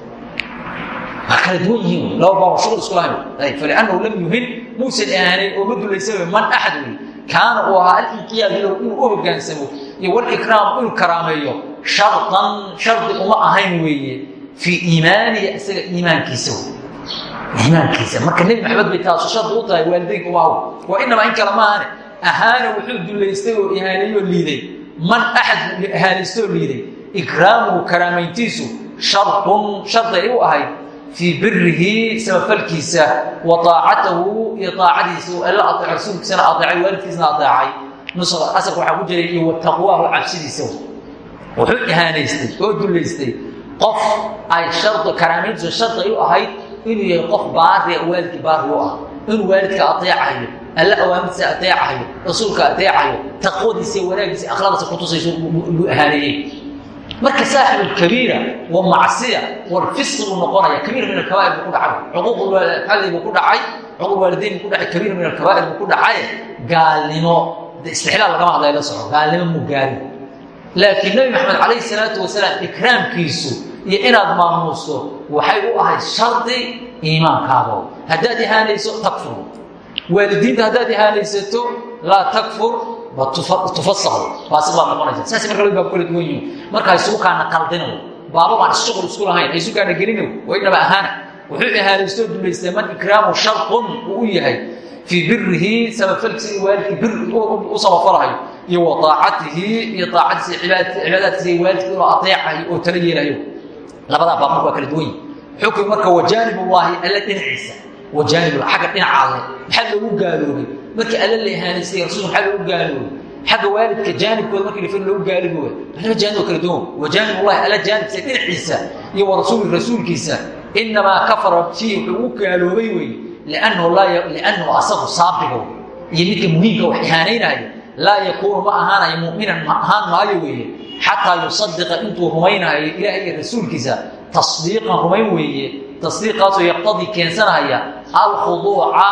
waa kala duwan yihiin laba baaba shuqul isku lahayn falinahu lam yuhin muusan ihaanayn oo ma dulaysa man axad wey kaana uu ahaa alinqiyaadu lahu inuu u hogaansamo iyo walikraamu inuu karaameeyo shardan shardi uma ahayn weeye fii iimaanihi isaga iimaankiisa iimaankiisa marka nebi maxamed bay taasu shardi u tahay waalidaynka umaaw waa inamaa in kale maahane ahaana wuxuu dulaystay oo ihaaneeyoo liiday man axad ihaanaystoo liiday ikraamuhu karaamayntiisu shardun shardi ay u ahayd fii birihi samafalkiisa wa aacatahu iyo aacadiisa alla aeec rasuulkiisana aeecay waalidkiisna aeecay asalka waxaa ku jiray iyo wataqwaahu cabsidiisa wuxuu ihaanaystay oo dulaystay qof ay karaamayntiisu shardi ay u ahayd inuu yahay qof baariya waalidkii baari u ah inuu waalidka aeecayo alla awaamirtiisa aeecayo rasuulka aeecayo taqwadiisa wanaagiisa akhlaaqdiisa kutusayso luu ahaaneeyey marka saaxib kabiira wa macsiya walfisqi buu noqonaya kabiir min alkabaa'ir buu ku dhacay. Cuquuqxalli buu ku dhacay. Cuquuq waalidayn ku dhacay. Kabiir min alkabaa'ir buu ku dhacay. Gaalnimo istixlaal lagama hadlaya la soco gaalnimo muu laakiin nebi maxamed calayhi salaatu wasalaam ikraamkiisu iyo inaad maamuusto waxay u ahayd shardi iimaankaago. Haddaad ihaanayso takfur. Waalidiinta haddaad ihaanaysato laa takfur tufasaqo faasiq baad noqonaysa. Saas marka laba baab kala duwan yihiin marka ha isugu kaana qaldino baaba baan isshuqul isku lahayn ha isu kaana gelino waa inaba ahaana. Wuxuu ihaanaystoo dumaystay man ikraamu sharqun uu u yahay. Fii birihi samafalkiisa in waalidkii bir u samafalahayo iyo wa aacatihi iyo aacadiisa cibaadaadkiisa iyo waalidka inuu adeecayo oo tala yeelayo. Labadaa baab marka waa kala duwan. Yihin xukmi marka wajaanib ullaahi alla dhinaciisa wajaanib agga dhinaca alle maxaa loogu gaaloobay markii alle la ihaanaystay rasulka maxaa loogu gaaloobay xagga waalidka jaanibkooda markii lafin loogu gaalibi way laba jaanib oo kala duwan. Wajaanib ullahi alla jaanibkiisa dhinaciisa iyo wa rasuuli rasuulkiisa. Inamaa kafara fiihi wuxuu ugu gaaloobay wey liannahu asagu saabigo iyo midka muhiimka wax ihaanaynaayo laa yakuunu ma ahaanayo muminan ma ahaan maayo weeye xataa yusadiqa intuu rumaynahayo ilaah iyo rasuulkiisa tasdiiqan rumayn weeye tasdiiqaasoo yaqtadii keensanaya alkhuduuca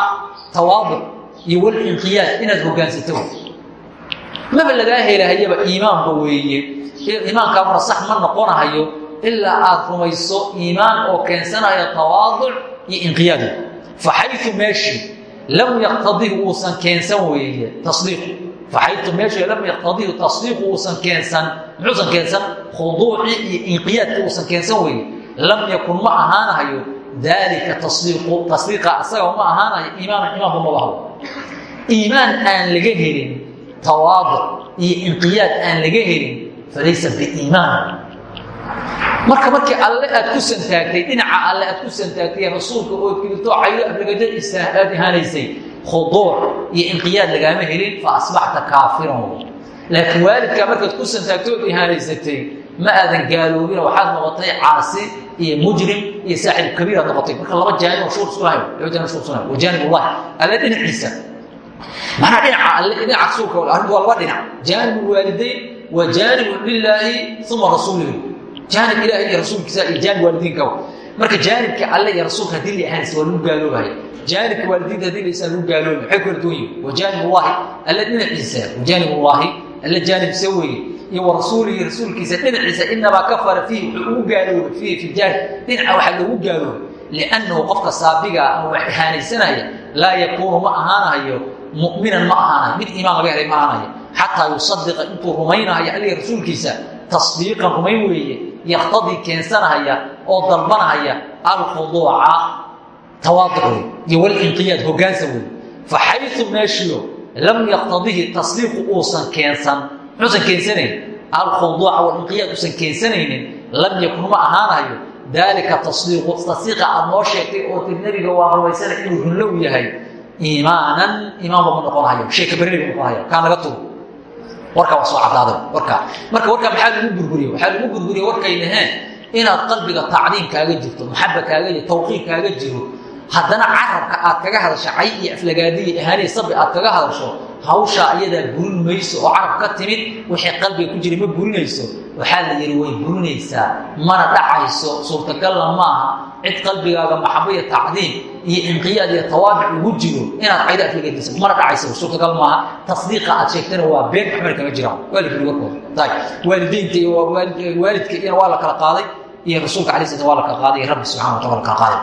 tawaaduc iyo walinqiyaad inaad hogaansato maba lagaa helahayaba iimaanba weeye. Iimaankaamuna sax ma noqonahayo ilaa aad rumayso iimaan oo keensanaya tawaaduc iyo inqiyaad faxayu meeshii lam yaqtadihi uusan keensan weeye tasdiiqu. Faxayu meeshii lam yaqtadihi tasdiiqu uusan keensan muxuusan keensan khuduucii iyo inqiyaadki uusan keensan weeye. Lam yakun ma ahaanahayo daalika tasdiiqu tasdiiqa asaga ma ahaanayo iimaana iimaanba maba hawo iimaan aan laga helin tawaaduc iyo inqiyaad aan laga helin falaysa biiimaan. Marka markii alle aad ku santaagtay dhinaca alle aad ku santaagtay rasuulka ood gidito caydo aflagaja aad ihaanaysay khuduuc iyo inqiyaad lagaama helin fa asbaxta kaafiran laakiin waalidkaa markaad ku santaagtay ood ihaanaysatay ma aadan gaaloobina waxaad noqotay caasi iyo mujrim iyo saaxib kabiir aad noqotay. Marka laba jaanib shuur isku lahayn laba jaanib shuur isku lahayn. Wa jaanib ullahi alle dhinaciisa manaa dhinaca alle dhinaca rasuulka arrinku waa laba dhinac. Jaanib waalidayn wa jaanib lilaahi uma rasuulihi. Jaanib ilahi iyo rasuulkiisa iyo jaanib waalidiinka marka jaanibka alle iyo rasuulka haddii la ahaanaysa waa lagu gaaloobaya jaanibka waalidiinta haddii laysa lagu gaaloobi maxay kala duwan yihiin wa jaanib ullahi alle dhinaciisa. Wa jaanib ullahi alle jaanibsa weeye. Iyo wa rasuulihi rasuulkiisa dhinaciisa inabaa kafara fiihi wuxuu ugu gaaloobay fiihi fi jaanib. Dhinaca waxaa loogu gaaloobay liannahu qofka saabiga ama wax ihaanaysanaya laa yakuunu ma mu'minan ma ahaanayo mid iimaan laga helay ma ahaanayo xataa yusadiqa intuu rumaynahayo aliga rasuulkiisa tasdiiqan rumayn weeye yaqtadii keensanahaya oo dalbanahaya alkhuduuca tawaaduc wey iyo walinqiyaad hogaansan wey fa xayu meeshiyo lam yaqtadihi tasdiiqu uusan keensan muxuusan keensanayn alkhuduuca walinqiyaad uusan keensanaynin lam yakun ma ahaanahayo daalika tasdiiqu tasdiiqa aad noo sheegtay oo tir nebiga waa rumaysana inuu runlow yahay iimaanan iimaanba ma noqonahayo sheeka bereriga noqonahayo kaa naga tugo warkaa waa soo cadaaday warkaa marka warkaa maxaa lagu gurguriye waxaa lagu gurguriye warkay dhaheen inaad qalbiga tacdiim kaaga jirto maxaba kaaga jiro tawqiir kaaga jiro. Haddana carabka aad kaga hadasho cay iyo aflagaadiya ihaaniya sabi aad kaga hadasho hawshaa iyadaa burin mayso oo carab ka timid wixii qalbiga ku jira ma burinayso waxaa la yidhi way burinaysaa mana dhacayso. Suurtagalla maaha cid qalbigaaga maxabo iyo tacdiim iyo inqiyaad iyo tawaabic ugu jiro inaad cayda aflagadiisa mana dhacayso. Suurtagal maaha tasdiiqa aad sheegtana waa been waxmana kama jiraan waa la yidhi warkooda waalidiinta iyo waalidka iyana waa la kala qaaday iyo rasuulka alay slam waa la kala qaaday rabbi subxana watala la kala qaaday.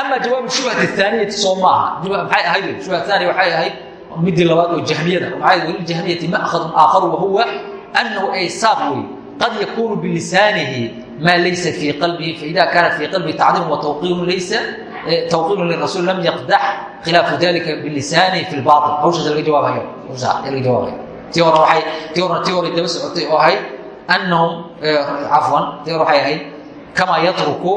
Ama jawaabu shubhati aaniyati soo maaha maxay ahayd? Shubha aaniya waxay ahayd midii labaad oo jahmiyada maxay waliljahmiyati ma'khadun aakharu wahuwa annahu ay saaq wey qad yakunu bilisaanihi maa laysa fii qalbihi faida kaana fii qalbihi tacdiimu watawqiirun laysa tawqiirun lirasuul lam yaqdax khilaafu dalika bilisaanihi fi lbail hawshaas laga jawaabayo laga jawaabayo tii hore waay tii hore tii hore daba socotay oo ahayd annahum cafwan tii hore waxay ahayd kama yatruku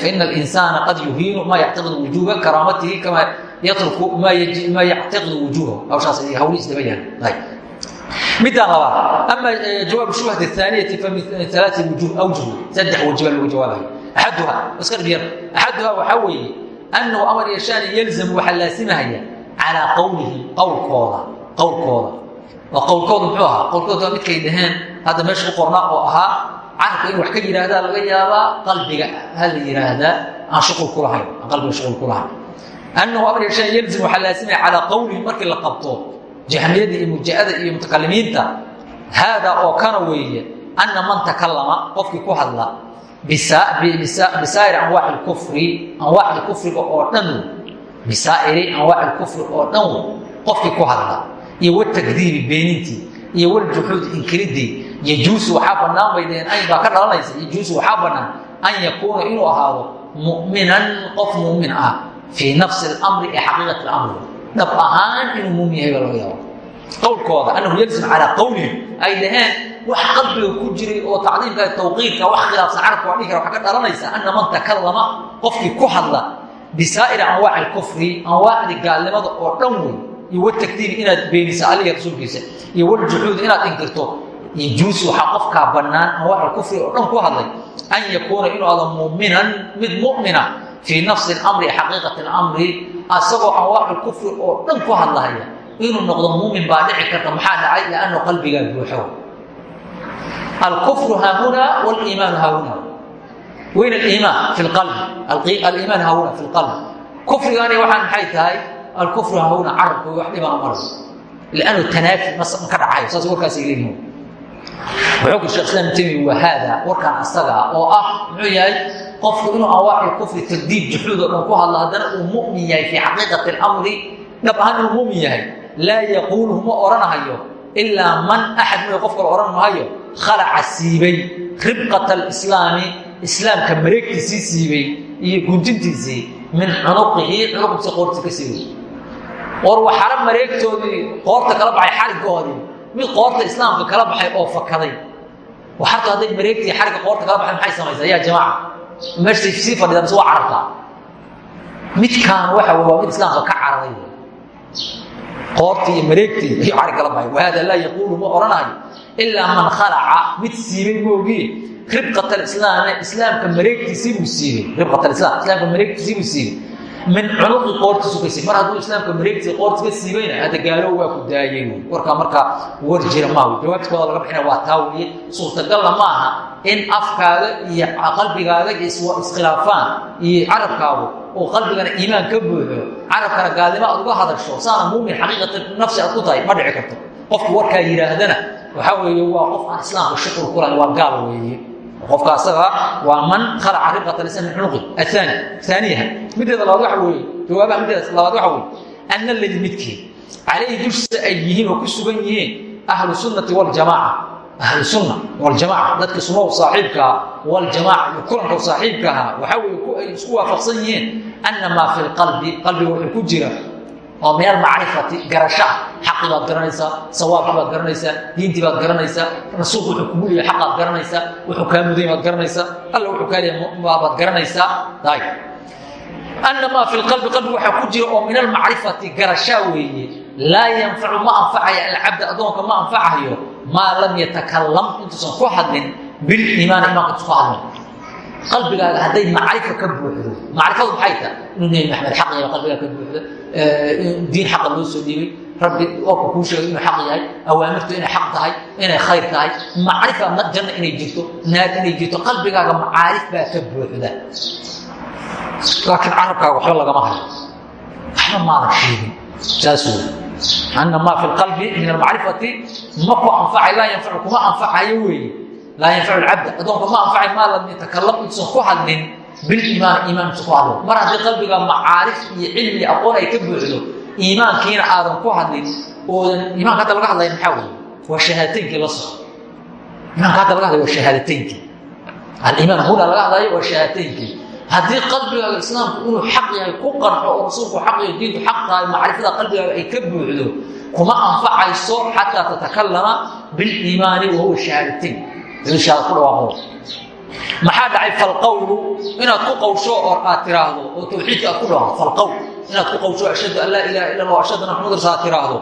faina اlinsaana qad yuhiinu ma yactiqidu wujuuba karaamatihi kama yatruku maa yactiqdu wujuuhahu hawshaas hawli isdaba yahay midda labaad ama jawaab shubhat aaniyai fa min alaai wujuh awjuhu saddex wajibaa lagu jawaabayo axaduha iska dhibya axaduha waxaa weeye anahu amar yashaani yalzamu waxaa laasimahaya calaa qowlihim qowlkooda qowlkooda oo qowlkoodu muxuu ahaa qowlkooda waa midkay dhaheen hadda meesha u qornaa oo ahaa carabka in wax ka yidhaahdaa laga yaabaa qalbiga ha la yidhaahdaa aan shuqul ku lahayn aan qalbiga shuqul ku lahayn annahu amar yashaan yalzim waxaa laasimaya calaa qowlihi markii la qabto jahmiyada iyo murja'ada iyo mutakalimiinta haadaa oo kana weeye anna man takallama qofkii ku hadla bisaa'iri anwaaci lkufri anwaacda kufriga oo dhan bisaa'iri anwaaci lkufri oo dhan qofkii ku hadla iyo watakdiibi beenintii iyo waljuxuudi inkiridii yajuusu waxaa bannaan bay deheen ayn baa ka dhalanaysa yajuusu waxaa bannaan an yakuuna inuu ahaado mu'minan qof muumin ah fii nafsi اlamri ee xaqiiqati اlamri dhab ahaan inuu muumin yahay baa laga yaaba qowlkooda annahu yalzim calaa qowlihim ay dhaheen wax qalbiga ku jiray oo tacdiimka tawqiirka wax khilaafsan carabka waa dhihi kara waxaa ka dhalanaysa anna man takallama qofkii ku hadla bisaa'iri anwaaci alkufri anwaacdi gaalnimada oo dhan wey iyo watakdiibi inaad beeniso aliga rasuulkiisa iyo waljuxuudi inaad inkirto yajuusu waxaa qofkaa bannaan anwaac alkufri oo dhan ku hadlay an yakuuna inuu ada muminan mid mu'mina fii nafsi اlamri xaqiiqati اlamri asagoo anwaac alkufri oo dhan ku hadlahaya inuu noqdo muumin baa dhici karta maxaa dhacay liannu qalbigaa buuxo alkufru haahunaa waliimaanu haahunaa wayn aliimaan fi lqalbi aliimaan haahuna fi lqalbi kufrigaani waxaan maxay tahay alkufru haahuna carabka wax dhibaan maray liannu tanaafi ka dhacayo saas warkaasay leeyihiin wuxuu ku sheekh islam taymiya waa haada warkan asaga oo ah muxuu yahay qofku inuu anwaaci kufri tagdiib juxuud oo ku hadlo haddana uu mu'min yahay fii xaqiiqati اlamri dhab ahaan inuu mu'min yahay laa yaquuluhu ma odhanahayo ilaa man axad mooy qof kale odhan mahayo khalaca siibay ribqata alislaami islaamka mareegtiisii siibay iyo guntintiisii min cunuqihi cunuqdiisa qoortiisa ka siibay. War waxara mareegtoodii qoorta kala baxay xarigoodii mid qoorta islaamka kala baxay oo fakaday. Waxartu hadday mareegtii xarigga qoorta kala baxay maxay samaysaa? Yaa jamaaca meeshay sii fadhida mise waa carartaa midkaan waxa waa islaamka ka cararay. Qoortii iyo mareegtii kala baxay wahada laa yaquulu ma odhanayo ilaa man khalaca mid siibay moogiye ribqat alislaami islaamka mareegtiisii buu siibay. Ribqat alislam islaamka mareegtiisii buu siibay min cunuqi qoortiisu ka siibay mar hadduu islaamka mareegtiisa qoorti ka siibayna hadda gaalo waa ku daayey wy warkaa markaa war jira maaha jawaabtikooda laga bixina waa taa weye suurtagalla ma aha in afkaaga iyo qalbigaaga iskhilaafaan iyo carabkaagu oo qalbigana iimaan ka buuxo carabkana gaalnimo aad uga hadasho. Saana muumin xaqiiqata nafsi aad ku tahay ma dhici karto. Qofku warkaa yidhaahdana waxaa weeye waa qof aan islaamka shuqul ku lahayn waa gaal weeye qofka asaga waa man khalaca ribqata lisan min cunuqi. Aani aaniyaha mideeda labaad waxa weeye jawaabaha mideeda labaad waxa weeye. Ana alladii midkii calayhi dushiisa ay yihiin oo ahlu sunnati waljamaaca ahlu sunna waljamaca dadka sunnahu saaxiibkaa waljamaca iyo kulanka saaxiibkaha waxaa weeye ay isku waafaqsan yihiin ana maa fi lqalbi qalbiga wuxuu ku jira oo min almacrifati garasho ah xaqii baad garanaysaa sawaabkii baad garanaysaa diintii baad garanaysaa rasuulku wuxuu kugu leeyahay xaqaad garanaysaa wuxuu kaa mudan baad garanaysaa alla wuxuu kaa leeyahay baad garanaysaa day ana maa fi lqalbi qalbi waxaa ku jira oo min almacrifati garashaa weeye. Laa yanfacu ma anfacayo alcabda addoonka ma anfacayo. Maa lam yatakalam intuusan ku hadlin biliimaani imaanka intuusan ku hadlin qalbigaaga hadday macrifa ka buuxdo macrifadu maxay tahay? Inuu nebi maxamed xaq yahay qalbigaa ka buuxdo diin xaqa loo soo dhiibay rabbi oka kuu sheegay inuu xaq yahay awaamirtu inay xaq tahay inay khayr tahay. Macrifa janna inay jirto naar inay jirto qalbigaaga macaarif baa ka buuxda. Laakiin carabkaaga waxba lagama hayo. Waxba maadan sheegin. Saas wey ana maa fi lqalbi min almacrifati ma ku anfacay laa yanfacu kuma anfacayo weeye laa yanfacu cabda adoonka ma anfacay maa lam yatakalam intuusan ku hadlin biliimaan iimaan intuusan ku mar haddii qalbiga macaarif iyo cilmi aqoon ay ka buuxdo iimaankiina aadan ku hadlin oodan iimaanka hadda laga hadlaya maxaa weye waa shahaadateynkii la soco iimaanka hadda laga hadlaya waa shahaadateynkii aliimaan huna laga hadlayo waa shahaadateynkii haddii qalbigaaga islaamku inuu xaq yahay ku qarxo oo rasuulku xaq yahay diinku xaq tahay macrifada qalbigaaga ay ka buuxdo kuma anfacayso xataa tatakallama biliimaani wahuwa shahaadateyn. Shahaada ku dhawaaqo maxaa dhacay falqawlu? Inaad ku qawsho oo aad oo tawxiidka ku dhawaaqo falqawl. Inaad ku qawsho ashhadu an laa ilaha illa allah ashhadu anna maxamad rasul aad tiraahdo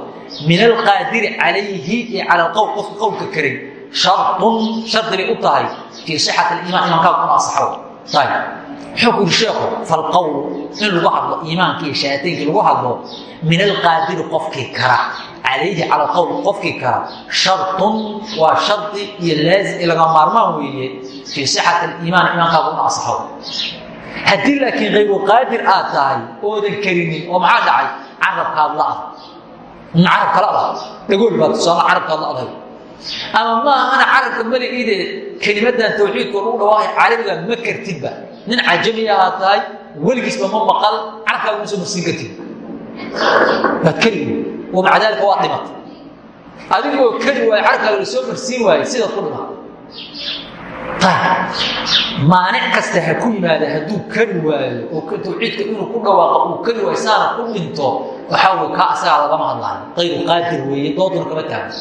min alqaadiri calayhi iyo cala alqowl qofka qowlka karay shardun shardi bay u tahay fii sixati aliimaan imaankaada kuna asaxo ayib muxuu ku yidhi sheekhu falqowl in lagu hadlo iimaanka iyo shahaataynkii lagu hadlo min alqaadiri qofkii kara calayhi cala alqowl qofkii kara shardun waa shardi iyo laazim laga maarmaan weeye fii sixati aliimaan imaankaada una asaxo haddii laakiin hayru qaadir aad tahay oodan karinin oo maxaa dhacay? Carabkaad la ah. Carab kala lah dhagool baa tusaale carabkaad la aday ama maahana carabka maligiide kelimadan tawxiidka lagu dhawaaqay carabiga ma kartidba nin cajamiya aad tahay weligiisba ma maqal carabkaaga ma soo marsiin kartid. Waad wa maca daalika waad dhimatay adigoo keli waayo carabkaaga la soo marsiin waaye sidaad ku dhimatay maanic kasta ha ku yimaada hadduu kari waayo oo tawxiidka inuu ku dhawaaqo uu kari waayo saana ku dhinto waxaa wey kaa asagaa lagama hadlaayo qayru qaadir weeye dooduna kama taago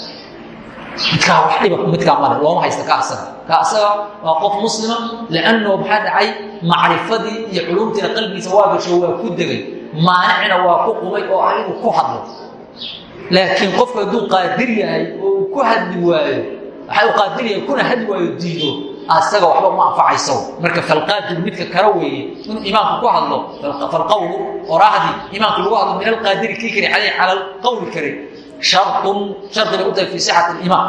midkaa wax dhiba midkaa male looma haysta ka asaga ka asaga waa qof muslima liannahu maxaa dhacay macrifadii iyo culumtiina qalbigiisa waa gasho waa ku degay maanicna waa ku qumay oo ah inuu ku hadlo laakiin qofku hadduu qaadir yahay oo uu ku hadli waayo waxa uu qaadir yahay kuna hadli waayo diido asaga waxba uma anfacayso. Marka falqaadir midka kale weeye inuu imaamku ku hadlo falqawlu orahdii imaamku lagu hadlo min alqaadiri kii kare caleyh cala alqawli kare sharun shardi bay u tahay aliimaan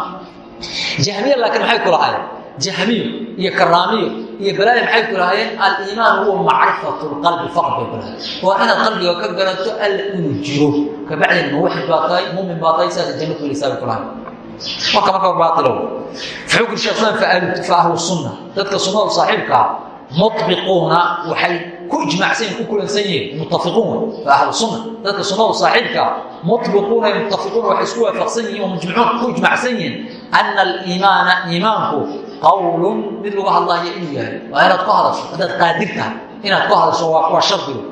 jahmiya laakiin maxay ku lahaayeen jahmiyo iyo karaamiyo iyo balaaya maxay ku lahaayeen aliimaan huwa macrifatu lqalbi faqad bay ku lahayen waa inaad qalbiga ka garato alla inuu jiro kabacdin muwaxid baa tahay mumin baa tahay saasa janna ku helaysaa bay ku lahayen marka marka baailow wuxuu kuri shekh islam fa ahlu sunna dadka sunnada saaxiibkaa mubiquuna waxay ku ijmaacsan ku kulansan yihiin muttafiquun fa ahlu sunna dadka sunnada saaxiibkaa mubiquuna muttafiquuna waxay isku waafaqsan yihiin oo mujmicuun ku ijmacsan yihiin ana aliimaana iimaanku qowlun mid lagu hadlaayo inuu yahay waa inaad ku hadasho haddaad qaadir tahay inaad ku hadasho waa shardigu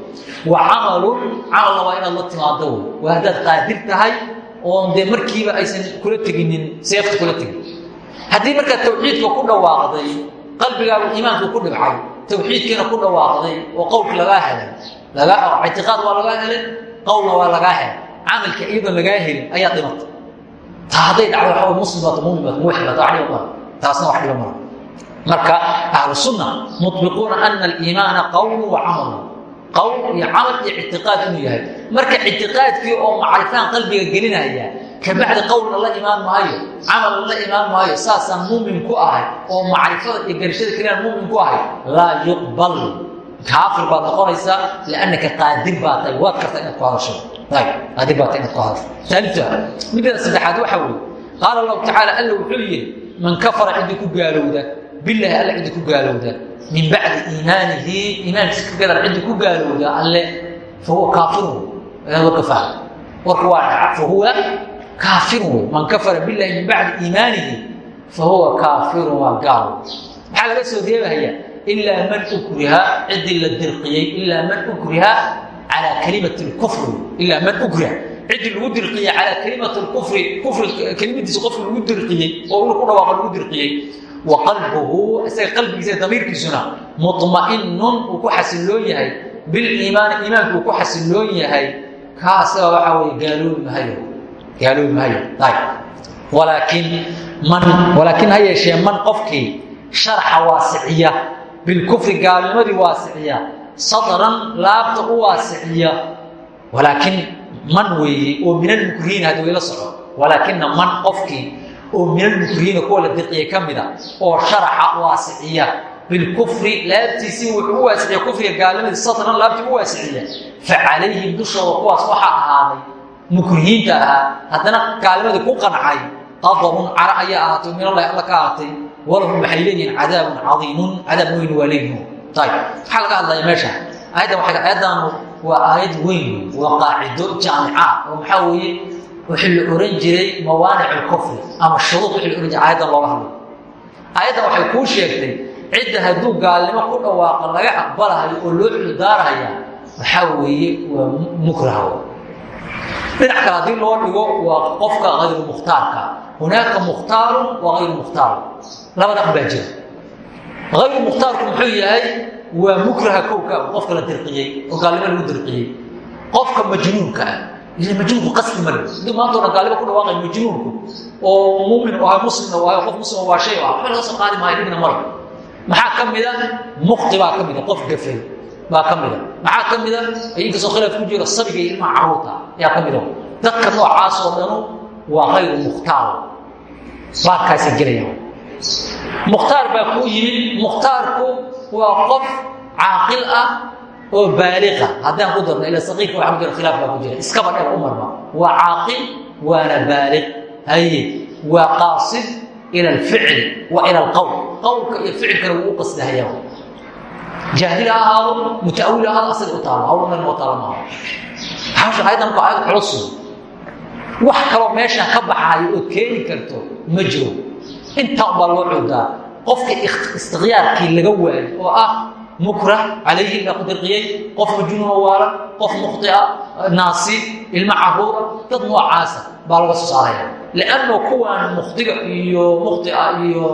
wa camalun camalna waa inaad la timaado wey waa haddaad qaadir tahay oon dee markiiba aysan kula teginin seefta kula tegin. Haddii markaa tawxiidka ku dhawaaqday qalbigaagu iimaanku ku dhibcay tawxiidkiina ku dhawaaqday oo qowlka lagaa helay ictiqaad waa lagaa helay qowlna waa lagaa helay camalka iyadoon lagaa helin ayaa dhimatay. Taa hadday dhacdo waxa muslim baata mumin baata muwaxid baata wax dhiba mara taasna wax dhiba mara. Marka ahlu sunna muطbiquuna ana aliimaana qowlu wa camalu iyo camal iyo ictiqaad inuu yahay. Marka ictiqaadkii oo macrifaan qalbiga gelinaya kabacdi qowlna la imaan maayo camalna la imaan maayo saasaan muumin ku ahay oo macrifada iyo garashada keliyan muumin ku ahay laa yuqbal. Kaafir baad noqonaysaa liannaka qaadir baa tahay. Waad kartaa inaad ku hadasho. Qaadir baa tahay inaad ku hadasho. Taalibta midada saddexaad waxa weeye. Qaala allahu tacaala alla wuxuu yidhi man kafara ciddii ku gaalowda bilahi alla ciddii ku gaalowda min bacdi iimaanihi iimaankiisa ka gadar ciddii ku gaalowda alle fa huwa kaafirun inaad warka waa dhaca fa huwa kaafirun wey man kafara bilahi min bacdi iimaanihi fa huwa kaafirun waa gaal maxaa laga soo reebahaya ilaa man ukriha ciddii la dirqiyey ilaa man ukriha calaa kalimati lkufri ilaa man ukriha ciddii lagu dirqiyey calaa kalimati lkufri kufri kelimadiisa qofki lagu dirqiyey oo inu ku dhawaaqo lagu dirqiyey wa qalbuhu isaga qalbigiisa damiirkiisuna muطma'inun uu ku xasiloon yahay. Biliimaani iimaanku uu ku xasiloon yahay. Kaa asaga waxaa weye gaaloobi mahayo gaaloobi mahayo. Ayb walaakiin man walaakiin ha yeeshee man qofkii sharxa waasiciya bilkufri gaalnimadii waasiciya sadran laabta u waasiciya man weeye oo min almukrihiin haddi wayla soco walaakina man qofkii oo min almukrihiina kuwa la dirqiyay ka mida oo sharaxa waasiciya bilkufri laabtiisii wuxuu u waasiciya kufriga gaalnimadii sadran laabtii u waasiciya fa calayhim dushooda kuwaas waxaa ahaaday mukrihiinta ahaa haddana gaalnimadii ku qancay qadabun cara ayaa ahaatay min allahi alla ka ahaatay walahum waxay leeyihiin cadaabun cadiimun cadaab weyn waa leeyihiin ayb maxaa laga hadlaya meesha aayaddan waa aayad weyn waa qaacido jaamica. Oo maxaa weeye? Wixii la oran jiray mawaanic lkufri ama shuruud wixii la oran jiray aayaddan looga hadlay aayaddan waxay kuu sheegtay cidda hadduu gaalnimo ku dhawaaqa laga aqbalahayo oo loo cudaarahaya waxaa weeye? Waa mukraha dhinac kale haddii loo dhigo waa qofka hayru mukhtaarka. Hunaaka mukhtaarun wa hayru mukhtaarun labada un baa jira. Hayru mukhtaarku muxuu yahay waa mukraha kowka qofka la dirqiyey oo gaalnimo lagu dirqiyey. Qofka majnuunka ah majnuunku qasdi male haddii maanta ona gaalnimo ku dhawaaqay majnuunku oo muumin ahay muslimna waayo qof muslima waa shay ah waxba laga soo qaadi maayo dhibna male maxaa ka mida mukti baa ka mida qof gafay baa ka mida maxaa ka mida inkastoo khilaaf ku jiro sabiga iyo ilmaha carruurta ayaa ka mida dadka noocaas oo dhanu waa hayru mukhtaar. Baabkaasay gelayaan mukhtaar baa kuu yimid. Mukhtaarku waa qof caaqil ah oo baaliqa haddaan ku darno ila saqiirka waxa ku jira khilaaf baa ku jira. Iskaba dhel umarba waa caaqil waana baaliq. Haye waa qaasid ila alficli wa ila alqowl qowlka iyo ficilkana wuu u qasdahayaa. Jaahil ha ahaado mutaawil ahaado asaga u taalo. Hawl meel moo taalo maaha. Ayaddan ku aayad culus wax kaloo meeshan ka baxaayo oo keeni karto ma jiro intaa unbaa loo qofka istikhyaarkii laga waayo oo ah mukrah calayhi la dirqiyey qof majnuuna waala qof mukhtia naasi ilmo caruura dad noocaasa baa laga soo saaraya lianno kuwaan mukhtiga iyo mukhtia iyo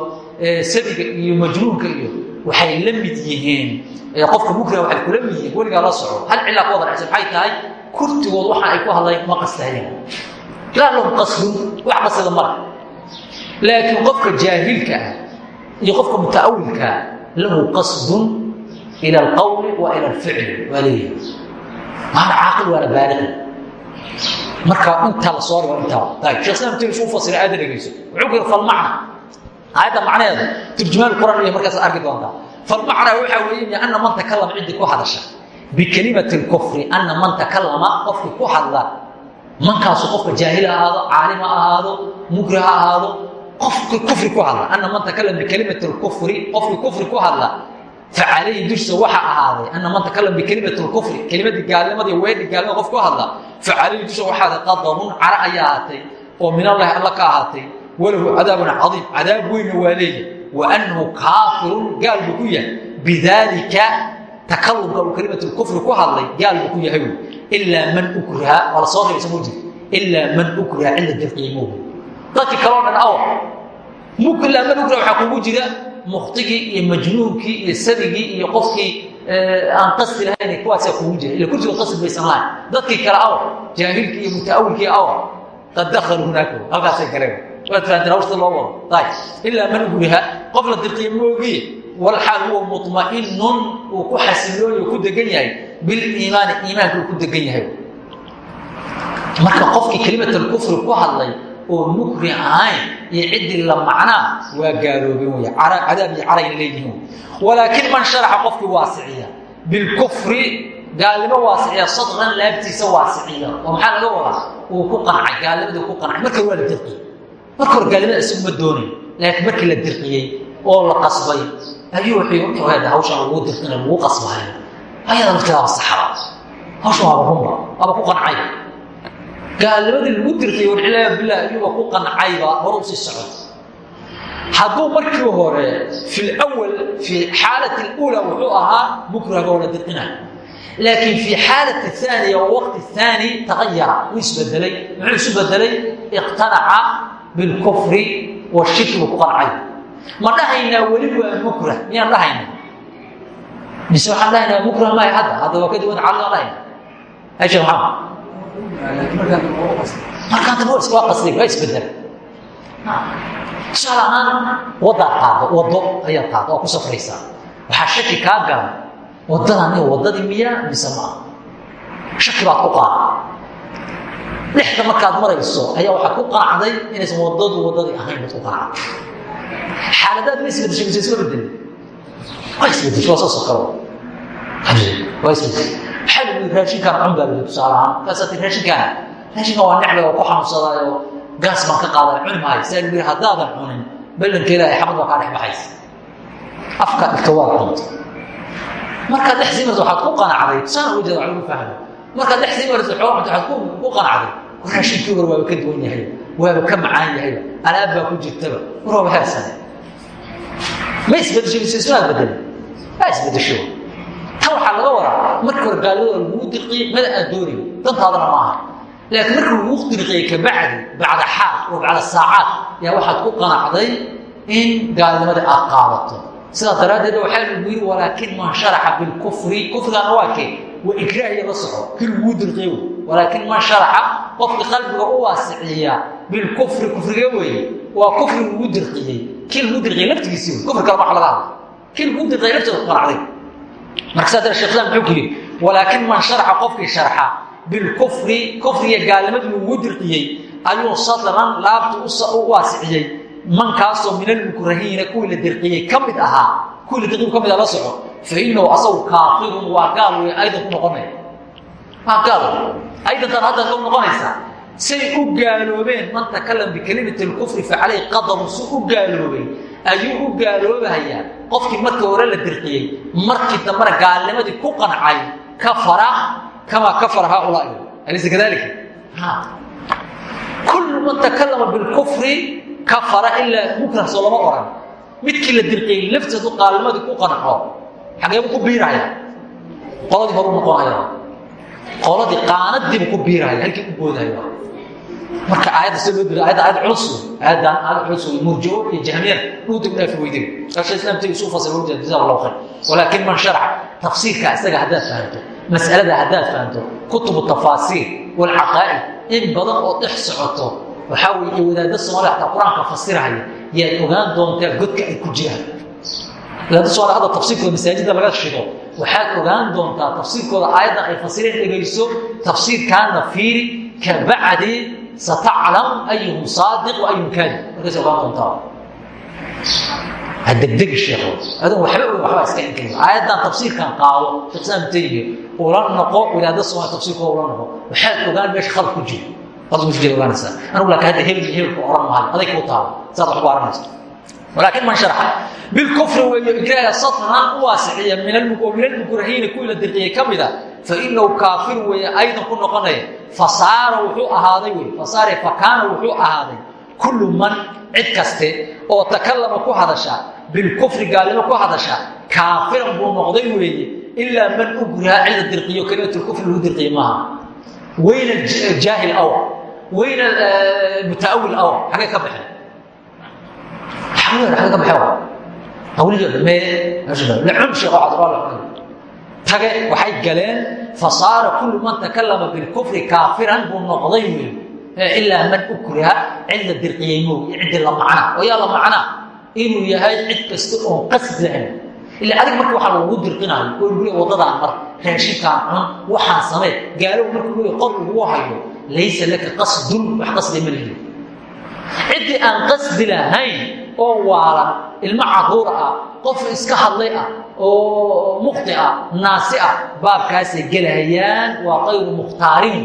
sadiga iyo majnuunka iyo waxay la mid yihiin qofka mukriha waxay kula mid yihiin weligaa la soco. Hal cilaa ku wada dhacsa maxay tahay? Kurtigood waxa ay ku hadlayaan ma qastahayaan laa lahum qasdun wax qasada male laakiin qofka jaahilka ah iyo qofka mutaawilka ah lahu qasdun ila alqawli wa ila alficli waa leeyahay caaqil waana baaliqi. Marka intaa la soo dhigo intaa sheekh islam taymiya suu fasiray aada dhegeyso. Wuxuu ku yidhi falmacna. Aayadda macnaheeda turjumaan quraan iyo markaas arki doontaa falmacnaa waxaa weeye ana man takalama ciddii ku hadasha. Bikelimati lkufri ana man takalama qofkii ku hadla. Mankaasu qofka jaahil ha ahaado caalim ha ahaado mugri ha ahaado qofki kufri ku hadla. Ana man takalam bikelimati lkufri qofkii kufri ku hadla facalayhi dushiisa waxa ahaaday. Ana man takalam bikelimati lkufri kelimadii gaalnimadii weedhi gaalnimada qof ku hadla facalayhi dushiisa waxa ahaaday qadabun cara ayaa oo min allahi alla ka ahaatay walahu cadaabun cadiim cadaab weyna waa wa annahu kaafirun gaal buu ku yahay. Bidaalika takalumka uu kelimatu lkufri ku hadlay gaal ku yahay. Ilaa man ukriha waa la soo reebay ilaa man ukriha cilla moogi dadkii kaloo dhan aw ilaa man ukriha waxaa kugu jira muktigii iyo majnuunkii iyo sabigii iyo qofkii aan qasdi lahayn kuwaasaa kugu jira. Ila kursiga qasdi baysan lahayn dadkii kale aw jaahilkii iyo mutaawilkii aw qad dakhaluu hunaaka halkaasay galeen waad fahanteen hawshta loo wado. Ayb ilaa man ukriha qof la dirqiya moogiye walxaal huwa muطma'inun uu ku xasilooyo ku degan yahay. Biliimaani iimaanka uu ku degan yahay. Marka qofkii kelimat alkufri ku hadlay oo mukri ahayn iyo ciddii la macnaa waa gaaloobin wey cadaab iyo carayna leeyihiin walaakin man sharaxa qofkii waasiciya bilkufri gaalnimo waasiciya sadran laabtiisa waasiciya oo maxaa laga wadaa? Uu ku qancay gaalnimadii ku qancay marka waa la dirqiyey. Marka hore gaalnimada isaguma doonayn laakiin markii la dirqiyey oo la qasbay ayuu wuxuu hada hawshan lagu dirqina lagu qasbahay ayada lafteedaaba saxaba. Hawshan waaba runba waaba ku qancay gaalnimadii lagu dirqiyey walciyaadu billah ayuuba ku qancayba hore u sii socod hadduu markii hore fi lwal fi xaalati اlula wuxuu ahaa mukraga oo la dirqinayo laakiin fi xaalati oo waqti aani tagayara wuu isbedelay muxuu isu bedelay iqtanaca bilkufri washirki buu ku qancay ma dhahaynaa weli waa mukrah miyaan dhahayna? Mise waxaan dhahaynaa mukrah maayo hadda? Hadda waa kadib wada cadlaan dhahayna dambe waa qasday waa isbeddel. Tusaale ahaan waddaad qaado waddo ayaad qaado oo ku safraysaa waxaa shaki kaa gala waddadan iyo waddadii miyaa mise maa shaki baad ku qaada. Dhexda markaad marayso ayaa waxaad ku qaacday inaysan waddadu waddadii ahayn baad ku qaacday xaaladaad ma isbedeshay mise isma bedelin waa isbedeshay waa saasoo kale waa isbedeshay maxaa raashinkaan cun baa lagu tusaale ahaan kaasaa tii raashinkaan raashinkan waa necba oo ku xanuunsadaayo gaas baan ka qaaday cuni maayo saa yidhi haddaadan cunin ballankeeda ay xabad baa kaa dhex baxaysa afka dhigto waad cunta markaad dhex sii marto waxaad ku qanacday tusaana ujeeda wax lagu fahmo markaad dhex sii marto xoolo cunto waxaad ku qanacday raashinkii hore waaba ka duwan yahay waaba ka macaan yahay alaab baa ku jirtaba war waaba heersane ma isbedesho mise ismaad bedelin waa isbedesho tan waxaa laga wadaa markii hore gaalnimada lagugu dirqiyey mada aad doonayo dantaadana maaha laakiin markii lagugu dirqiyey kabacdi bacda xaal oo bacda saacaad yaa waxaad ku qanacday in gaalnimada aad qaadato. Sidaas daraaddeed waxaa lagu yidhi walaakin man sharaxa bilkufri kufrigaana waa kee? Waa ikraahiya la soco. Kii lagugu dirqiyo walaakin man sharaxa qofkii qalbiga u waasiciya bilkufri kufriga weeye waa kufri lagu dirqiyey. Kii lagu dirqiyey laftigiisii wey. Kufri kale waxa laga hadla kii lagu dirqiyey laftiisa ku qanacday muxuu ku yidhi walaakin man sharaxa qofkii sharxa bilkufri kufriga gaalnimadii lagugu dirqiyey ayuu sadran laabta u waasiciyey. Mankaasoo min almukrahiina kuwii la dirqiyey ka mid ahaa kuwii la dirqiyu ka mid ah la soco fa inahu asagu kaafirun waa gaal wey aydan ku noqonaya. Waa gaal aydantan hadda ka noqonaysaa say u gaaloobeen man takalam bikelimati lkufri fa calayh qadaru si u gaaloobay ayuu u gaaloobahayaa qofkii markii hore la dirqiyey markii dambena gaalnimadii ku qancay kafara kamaa kafara haaulaai alaysa kadalika kullu man takalama bilkufri kafara ilaa mukrah soo oran. Midkii la dirqiyey lafteedu gaalnimadii ku qanco xageebu ku biiraya. Qoladii horu noqonaya. Qoladii qaanadiibu ku biiraya halkii u boodaya marka aayadda sida loo dila ayadda aayad culus aayaddan aayad culus wey iyo jahmiyan uu dib dhaafi weyday sheekh islam tay isu fasir wajah jazaa allahu khayr. Walaakin man sharaca tafsiirka isaga haddaad fahanto mas'alada haddaad fahanto kutubu tafaasiir walcaqaa'id in badan oo dhex socoto waxaa weeye wadaadda soomaaliya xataa qur'aanka ogaan doontaa godka ay ku jiraan. Wadaadda soomaaliya hadda tafsiirkooda masaajidda laga shido waxaad ogaan doontaa tafsiirkooda aayaddan ay fasireen dhegayso tafsiirkaana fiiri ka bacdi sataclam ayuhum saadiq ayuhum kaadib markaas ogaan doontaa hadegdegi sheekho adun waxba oyn waxbaa iska inkari aayaddan tafsiirkan qaado sheekh islaam taymiya ula noqo wadaadda soomaali tafsiirkoo ula noqo waxaad ogaan meesha khalad ku jiro khalad ku jira ogaanaysaa anigu laakiin hadda hebel iyo hebelka oran maayo aday kuu taalo saad wax ku aranaysa walaakin man sharaxa bilkufri weeyo ikraaha satran u waasiciya min almukrahiina kuwii la dirqiyey ka mida fainahu kaafir weeye aydan ku noqonaya fasaara wuxuu ahaaday wey fasaare fakaana wuxuu ahaaday kullu man cid kaste oo takallama ku hadasha bilkufri gaalnimo ku hadasha kaafiran buu noqday weeye ilaa man ugraha cid la dirqiyo kelimatulkufri lagu dirqiye maaha weyna jaahil awa weyna mutaawil awa xagee ka baxeen xagee ka baxeen qawligeeda mee lacun sheekh cabdiraal tage waxay galeen fasaara kullu man takallama bilkufri kaafiran buu noqday wey ilaa man ukriha cid la dirqiyey la macna oo yaa la macna inuu yahay cid kasta oon qasd lahayn ila adig marka waxaa lagugu dirqinayo oo lagu leey waddadaan mar raashinkaan cun waxaan samee gaalow markuu leey qor lagugu hayo laysa laka qasdun. Wax qasdi ma lihi aan qasdi lahayn oo waalan ilmo carruur ah qof iska hadlay ah oo mukhti ah naasi ah baabkaasay gelahayaan waa qayru mukhtaarin.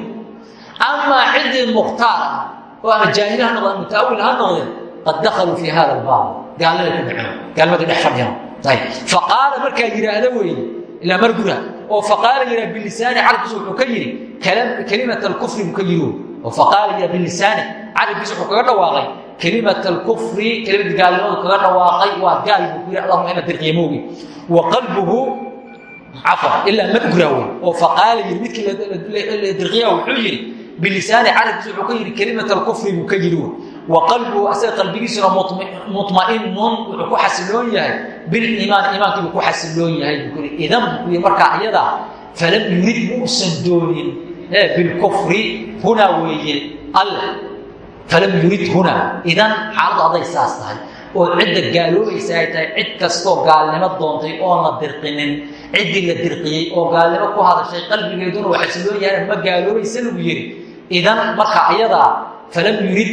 Amaa ciddii mukhtaar ah oo ama jaahil ha noqdeen mutaawil ha noqdeen qad dakaluu fii hada albaab. Gaalnimay ku dhaceen gaalnimadii dhex fadhiyaan ayb faqaala markaa yidhaahda weeye ilaa mar gura oo faqaala yidhaha bilisaani carabkiisa wuxuu ka yidhi kelimat alkufri buu ka yidhi. Oo faqaala yidhaha bilisaani carabkiisa wuxuu kaga dhawaaqay kelimat alkufri kelimad gaalnimadu kaga dhawaaqay waa gaal buu ku yidhi allahuma ina dirqiya moogi wa qalbuhu cafwan ilaa madgura wey oo faqaala yidhi midkii dirqiyaa wuxuu yidhi bilisaani carabkiisa wuxuu ka yidhi kelimat alkufri buu ka yidhi wa qalbuhu asaga qalbigiisuna muطma'inun wuxuu ku xasiloon yahay biliimaan iimaankii buu ku xasiloon yahay buu ku yidhi idan buu ku yidhi markaa iyadaa falam yurid muusan doonin bilkufri hunaa weeye alle falam yurid hunaa idan xaaladu aday saas tahay oo cidda gaaloobaysa ay tahay cid kastoo gaalnimo doontay oon la dirqinin ciddii la dirqiyey oo gaalnimo ku hadashay qalbigeeduna waa xasiloon yahay ma gaaloobaysa lagu yidhi idan marka ayadaa falam yurid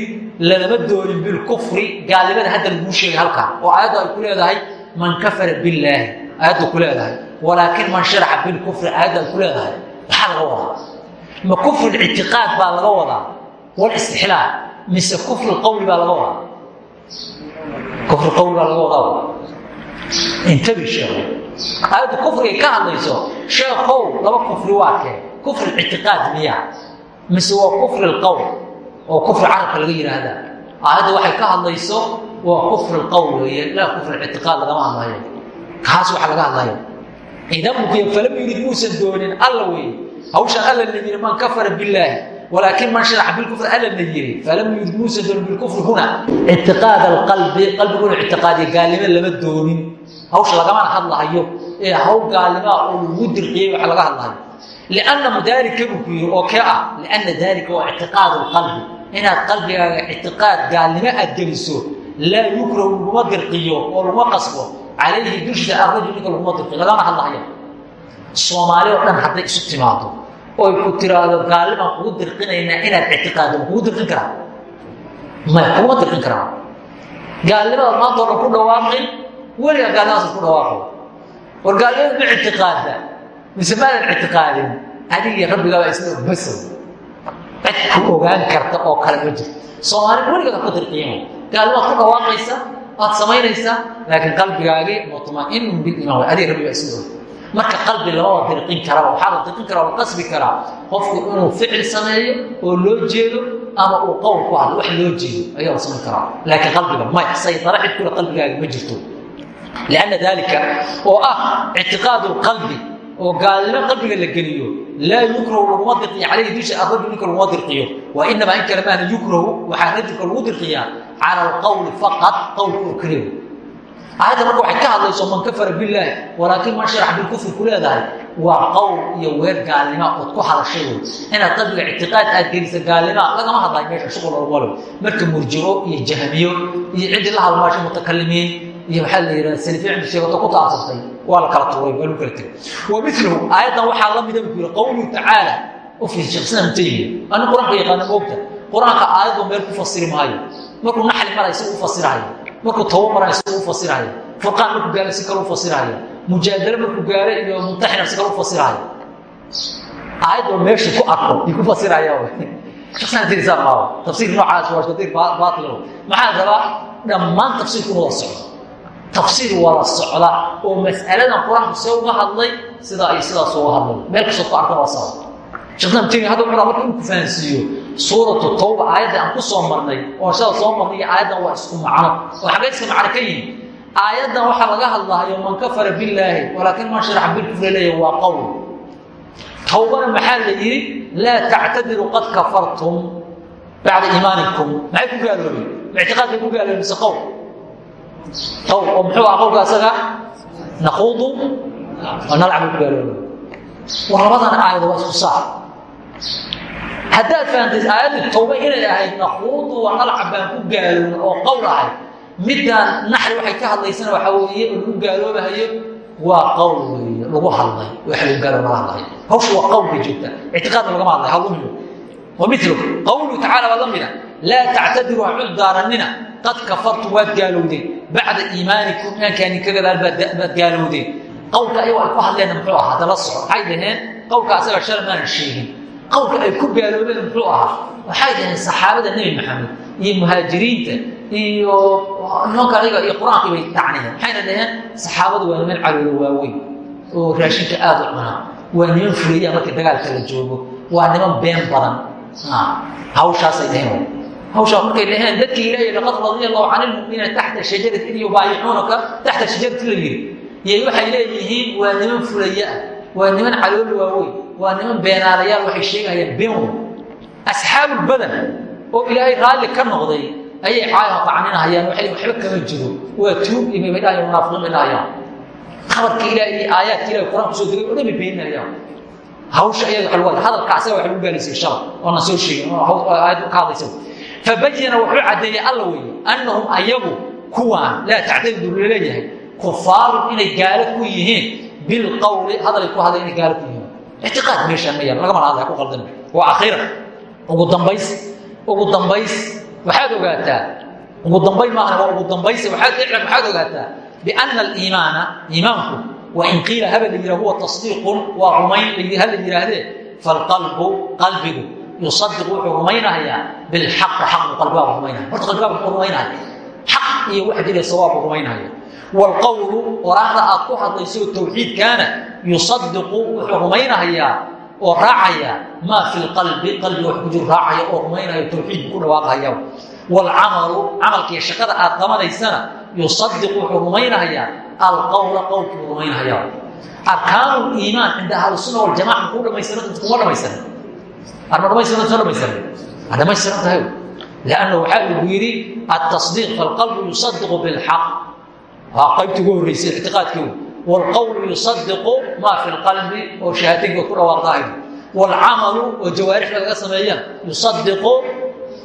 lalama doonin bilkufri gaalnimada hadda laguu sheegay halkaa oo aayaddu ay ku leedahay man kafara billaahi aayaddu ku leedahay walaakin man sharaxa bilkufri aayaddu ay ku leedahay. Maxaa laga wadaa? Ma kufri ictiqaad baa laga wadaa? Walistixlaal mise kufri qowli baa laga wadaa. Kufri qowli baa laga wadaa. Intabi sheekho aayaddu kufrigay ka hadlayso sheekhow laba kufri waa kee. Kufri ictiqaad miya mise waa kufri lqowl oo kufri carabka laga yidhaahdaa aayadda waxay ka hadlayso waa kufri lqowl weeye laa kufri ictiqaad lagama hadlayo. Kaas waxa laga hadlayo. Idan falam yurid muusan doonin alla weeye. Hawshan alla la yidhi man kafara billaahi walaakin man sharaxa bilkufri alla la yidhi falam yurid muusan doonin bilkufri huna ictiqaad alqalbi qalbiguna ictiqaadiya gaalnimo lama doonin hawsha lagamana hadlahayo ee hawl gaalnimaa oo lagu dirqiyey waxa laga hadlahayo lianna daalika buu ku yidhi oo kee ah lianna daalika waa ictiqaadu lqalbi inaad qalbigaaga ictiqaad gaalnimo aad geliso laa yukrahu laguma dirqiyo oo laguma qasbo calayhi dushiisa arrajul ninka laguma dirqiyo lagama hadlahaya soomaali oo dhan hadday isu timaado oy ku tiraahdo gaalnimaan kugu dirqinaynaa inaad ictiqaado ma kugu dirqin karaa maya kuguma dirqin karaa gaalnimadaad maanta o dhan ku dhawaaqay weligaa gaalnimaas ku dhawaaqo war gaalnimada ma ictiqaada mise maadan ictiqaadin adigii rabbigaaba isla ogbasow cid ku ogaan karta oo kale ma jirto. Soomaali weligaad ku dirqiimo gaalnimaad ku dhawaaqaysa waad samaynaysaa laakiin qalbigaagii muطma'inun biliimaan way adig rabbigaa isla og marka qalbi lamaba dirqin karaba waxaa la dirqin karaa la qasbi karaa qofku inuu ficil sameeyo oo loo jeedo ama uu qowl ku hadlo wax loo jeedo ayaa la samayn karaa. Laakiin qalbiga maya saytara kule qalbigaaga ma jirto. Lianna dalika oo ah ictiqaadu lqalbi oo gaalnimo qalbiga la geliyo. Laa yukrahu laguma dirqiyo calayhi dusha arajul ninka laguma dirqiyo wa inamaa in kale maana yukrahu waxaa rajulka lagu dirqiyaa cala alqowli faqad qowlka oo keliya aayadda marka waxay ka hadlayso man kafara billaahi walaakin man sharax bilkufri ku leedahay. Waa qowl iyo weer gaalnima ood ku hadashay wey. Inaad qalbiga ictiqaad aad gelisa gaalnima lagama hadlayo meesha shuqul olwalo marka murjico iyo jahmiyo iyo ciddii la hadlmaashay mutakalimiin iyo waxaa la yidhaha salifiya cindi sheegato ku taasastay waa la kala tuuray waa lagu kala tegay. Wa miluhu aayaddan waxaa la mida buu yidhi qowluhu tacaala u fiir sheekh islaam taymiya. Ani qur'aanka yaqaana moogta qur'aanka aayadba meel ku fasiri maayo. Markuu naxli maraya si u fasirahaya markuu tabo maraya si u fasirahaya furqaan markuu gaaro si kale u fasirahaya mujaadalo markuu gaaro iyo mumtaxina si kale u fasirahaya aayadba meeshu ku arko i ku fasiraya sheekh tirsaa maawa tafsiir noocaas waa tafsiir baatil maxaa rabaa? Dhammaan tafsiirku wada socdo. Tafsiir wada socda oo mas'aladan qur'aanku see uga hadlay sidaa iyo sidaas uga hadlay. Meel kastoo ku arkan waa sabab timi hadda wuxuu marka inuu ku fahansiiyo suuratu tawba aayadda aan ku soo marnay. Oo shada soo marnay iyo aayaddan waa isku macno. Oo xagee iska macno ka yihiin aayaddan waxaa laga hadlahayo man kafara billaahi walaakin man sharaxa bilkufri leeyahy waa qowl. Tawbana maxaa la yidhi? Laa tactadiru qad kafartum bacda iimaanikum. Maxay ku gaaloobeen ictiqaad bay ku gaaloobeen mise qowl? Qowl oo muxuu ah qowlka asaga? Naquudu nalcab ku gaaloobeen war labadan aayado waa isku saar haddaad fahamtay aayadda tawba inay ahayd naquudu wa nalcab baan ku gaaloobin oo qowl ahayd middaan naxri waxay ka hadlaysana waxaa weeye lagu gaaloobahayo waa qowl weeye lagu hadlay waxa lagu gaalo laga hadlayo hawsha waa qowl bay joogtaa ictiqaadna lagama hadlay halumiyo wa milu qawluhu tacala waa la mida. Laa tactadiru ha cud daarannina. Qad kafartum waad gaalowdeen. Bacda iimaanikum imaankaani ka gadaal baad gaalowdeen. Qowlka ayago ay ku hadleenna muxuu ahaa hadda la soco waxay dhaheen? Qowlka asaga shal maanan sheegin qowlka ay ku gaaloobeen muxuu ahaa waxay dhaheen saxaabada nebi maxamed iyo muhaajiriinta iyo nimanka aniga iyo qur'aankii bay tacniyeen maxayna dhaheen saxaabadu waa niman caloola waaweyn oo raashinka aada u cunaa. Waa niman fuleeyaa marka dagaalka la joogo. Waa niman been badan. Hawshaasay dhaheen hawshaa markay dhaheen dadkii ilaahay laqad radiya allahu cani lmuminiina taxta shajarati in yubaayicuunaka taxta shajarati la yiri yay waxay leeyihiin waa niman fulaya ah. Waa niman calool waaweyn waa niman beenaalayaal waxay sheegayaan been wey asxaabulbadan oo ilaahay raalli ka noqday ayay caayaha qacninahayaan waxay waxba kama jiro. Waa tuug iyo maydhahay munaafiqiin bay dhahayaan khabarka ilaahay iyo aayaadka ilahay qur'aan ku soo degay oo dhan bay beeninayaan. Hawsha waxa lagu hadalka asaga waxa lagu gaalaysay shala oona soo sheegin oo aayad ka hadlaysa fabayana wuxuu caddeeyey alla weeye annahum ayagu kuwaan laa tactadidu la leeyahay kufaarun inay gaalo ku yihiin bilqowli hadalay ku hadlay inay gaalo ku yihiin ictiqaad meeshaan ma yaal lagama hadlaya ku qaldan waa akhiira ugu dambays ugu dambays waxaad ogaataa ugu dambayn maahane waa ugu dambaysa waxaad iclam waxaad ogaataa biana aliimaana iimaanku wain qiila haba la yidhah huwa tasdiiqun waa rumayn ha la yidhaahdee falqalbu qalbigu yusadiq wuxuu rumaynahayaa bilxaqi xaqu qalbigaabu rumaynaya horta qalbigaabu muxuu rumaynaya xaq iyo waxa jira sawaabu rumaynaya waalqowlu oraahda aad ku hadlayso tawxiidkaana yusadiqu wuxuu rumaynahayaa oo raacaya maa fi lqalbi qalbiga wax ku jiro raacaya oo rumaynaya tawxiidku ku dhawaaqahaya waalcamalu camalkiiyo shaqada aad qabanaysana yusadiqu wuxuu rumaynahayaa alqowla qowlkiibuu rumaynahaya arkaanu liimaan cinda ahlusuna waljamaca makuu dhamaystiran kuma dhamaystiran arma dhamaystiran soo dhamaystiran waa dhamaystiran tahay. Lanna waxaa lagu yidhi altasdiiq falqalbu yusadiqu bilxaq waa qaybta ugu horreysay ictiqaadkii waalqowlu yusadiqu maa fi lqalbi oo shahaataynka ku dhawaaqdahay waalcamalu oo jawaarixda laga sameeyaan yusadiqu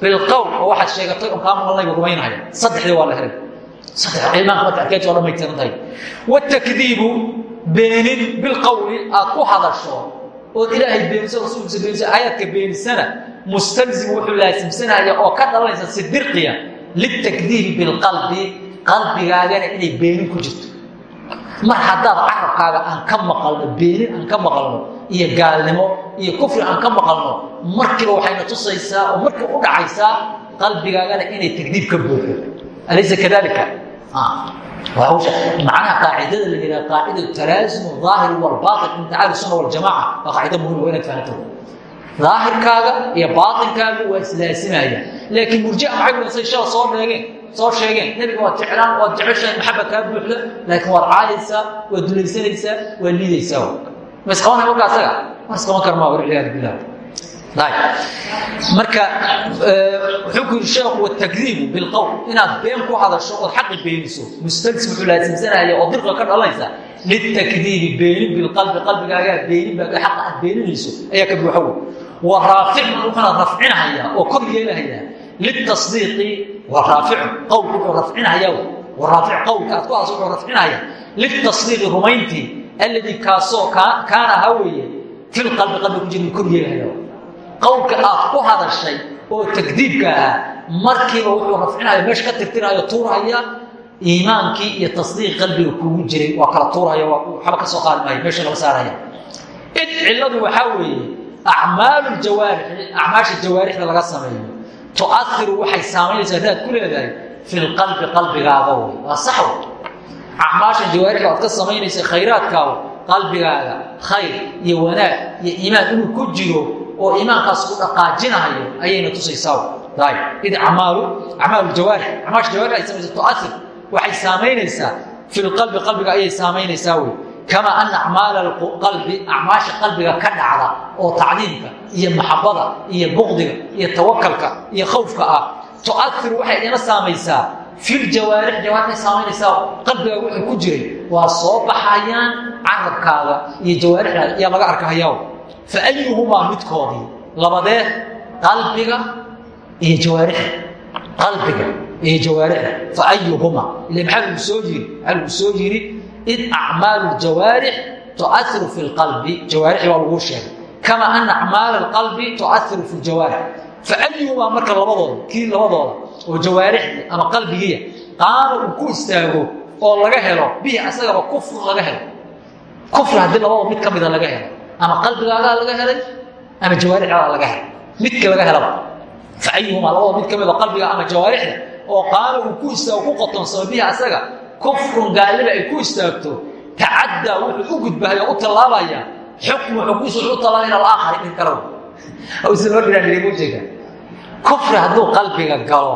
bilqowl oo waxaad sheegatay on kaa maqalnaybu rumaynahaya saddexdii waa la helay saddex iimaanka marka arkeed waa dhamaystiran tahay watakdiibu beenin bilqowli aad ku hadasho ood ilaahay beeniso rasuulkiisa beeniso aayaadka beenisana mustalzim wuxuu laasimsanaya oo ka dhalanaysa sidirqiya litakdiibi bilqalbi qalbigaagana inay beenin ku jirto mar haddaad carabkaaga aan ka maqalno beenin aan ka maqalno iyo gaalnimo iyo kufri aan ka maqalno markiiba waxayna tusaysaa oo markiiba u dhacaysaa qalbigaagana inay takdiib ka buuxo. Alaysa kadalika macnaha qaacidada la yidhaha qaacida talaasum aahir walbaain cinda ahli sunna waljamaca waa qaacida muhiim waa inaad fahanto. Daahirkaaga iyo baainkaaga waa islaasimaya laakiin murjia maxay kudansay shala soo dheegeen soo sheegeen nebiga waad jeclaan waad jeceshahay maxaba kaa buuxda laakiin waad caayaysaa waad dulaysanaysaa waad liidaysaa ma isqabanay marka asaga? Ma isqaban kar maa walciyaadu billah. Marka wuxuu ku yidhi sheekhu watakdiibu bilqowl inaad been ku hadasho ood xaqi beeniso. Mustalsim wuxuu laasimsanaya oo dirqa ka dhalanaysa litakdiibi beenin bilqalbi qalbigaagaa beenin baa xaqa aad beeninayso ayaa ka buuxa wey wa raaficun wuxuuna rafcinahaya oo kor yeelahaya litasdiiqi wa raaficu qowlku wuxuu rafcinahaya wa raafic qowlka aad ku hadasho wuxuu rafcinahaya litasdiiqi rumayntii alladii kaasoo kaana ha weeye fil qalbi qalbi ku jira kor yeelhayo qowlka aad ku hadashay oo takdiibka ahaa markiiba wuxuu rafcinaya meesha ka tirtirayo tuurhaya iimaankii iyo tasdiiq qalbiga kuugu jiray waa kala tuurhaya waxba ka soo qaadi maayo meesha laga saaraya. Id cilladu waxaa weeye acmaalu jawaarixi acmaasha jawaarixda laga sameeyo tuairu waxay saamaynaysaa raad ku leedahay fi lqalbi qalbigaaga wey waa sax acmaasha jawaarixda aad ka samaynaysa khayraadkaagu qalbigaaga khayr iyo wanaag iyo iimaan inuu ku jiro oo iimaankaas ku dhaqaajinahayo ayayna tusaysaa id amaalu acmaalu jawaarix acmaasha jawaarix ay samaysa tuair waxay saamaynaysaa fi lqalbi qalbiga ayay saamaynaysaa wey kama ana acmaala acmaasha qalbiga ka dhacda oo tacdiimka iyo maxabada iyo buqdiga iyo tawakalka iyo khawfka ah tuairu waxay ina saamaysaa filjawaarix jawaarixay saamaynaysaa qalbigaaga wixii ku jiray waa soo baxayaan carabkaaga iyo jawaarixdaada ayaa laga arkahayaa fa ayuhumaa midkoodii labadee qalbiga iyo jawaarixda qalbiga iyo jawaarixda fa ayuhumaa ila maxaa lagu soo yiri maxaa lagu soo yiri id acmaalu jawaarix tuairu fi lqalbi jawaarixi waa laguu sheegay kama ana acmaala alqalbi tuairu fi ljawaarix fa ayuhumaa marka labadooda kii labadooda oo jawaarixdii ama qalbigiiya qaama uu ku istaago oo laga helo bihi asagaba kufr laga helo kufri haddii labadoo mid ka laga helo ama qalbigaagaa laga helay ama jawaarixdaadaa laga helay midka laga helaba fa ayuhumaa labadoo mid ka qalbiga ama jawaarixda oo qaama uu ku istaago ku qotonsamo bihi asaga kufrun gaalliba ay ku istaagto tacaddaa wuxuu u gudbahay oo u tallaabaya. Xukmu xukunkiisu wuxuu u tallaabaya ila alaakhari in kale usan loo dhiraanirimujeega kufri hadduu qalbiga galo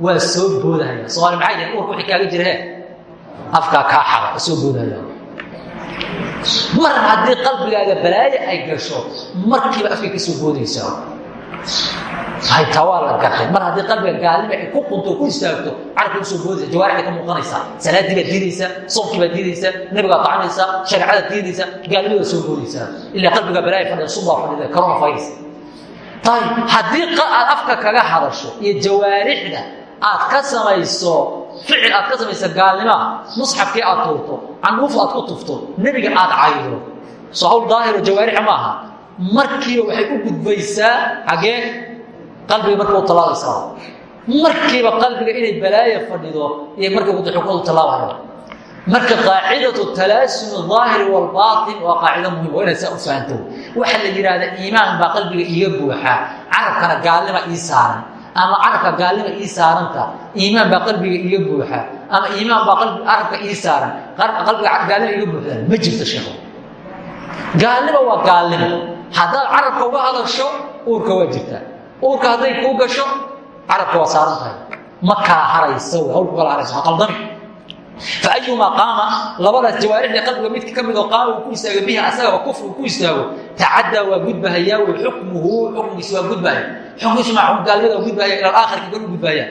waa soo boodahaya somaali maxay yihiin urka wixii kaaga jira he afkaa kaa xada waa soo boodahaya mar haddii qalbigaaga balaayo ay gasho markiiba afkay ka soo boodaysaa haytaa waa la gatay mar haddii qalbiga gaalnima ay ku qunto ku istaagto carabka u soo boodaysa jawaarixda ka muuqanaysaa salaaddii baad diidaysaa soomkii baad diidaysaa nebigaad tacanaysaa shareecadaad diidaysaa gaalnimadaad soo boodaysaa ilaa qalbiga balaayo fadhida subaa fadhida corona virus. Ayb haddii aad afka kaga hadasho iyo jawaarixda aad ka samayso ficil aad ka samayso gaalnimaa musxafkii aad tuurto canduuf aad ku tufto nebiga aad caydo. Soo hawl daahiro jawaarixa ma aha markiiba waxay u gudbaysaa xagee qalbiga marka u tallaabaysaa markiiba qalbiga inay balaaya fadhido iyo markay uxukmadu tallaabaya marka qaacidatu talaasumi aahiri wlbaain waa qaacido muhiim waa inaad saa u fahanto waxaa la yidhaahda iimaan baa qalbiga iiga buuxaa carabkana gaalnima ii saaran. Ama carabka gaalnima ii saaranta iimaan baa qalbiga iiga buuxa. Ama iimaan baa carabka ii saaran. Qalbiga gaalnima iiga buuxdaan ma jirto sheeko gaalnima waa gaalnimo haddaad carabka uga hadasho uurka waa jirtaa uurka hadday kuu gasho carabka waa saaran tahay. Ma kala harayso hawlku kala harayso ha qaldami faayumaa qaama labadaas jawaarixda qalbiga midka ka midoo qaama uu ku istaago bihi asagaba kufr uu ku istaago. Tacaddaa waa gudbahayaa wey xukmuhu xukmkiisa waa gudbahaya. Xukmkiisu maa gaalnimada waa gudbahaya ila aakhirka gal u gudbahaya.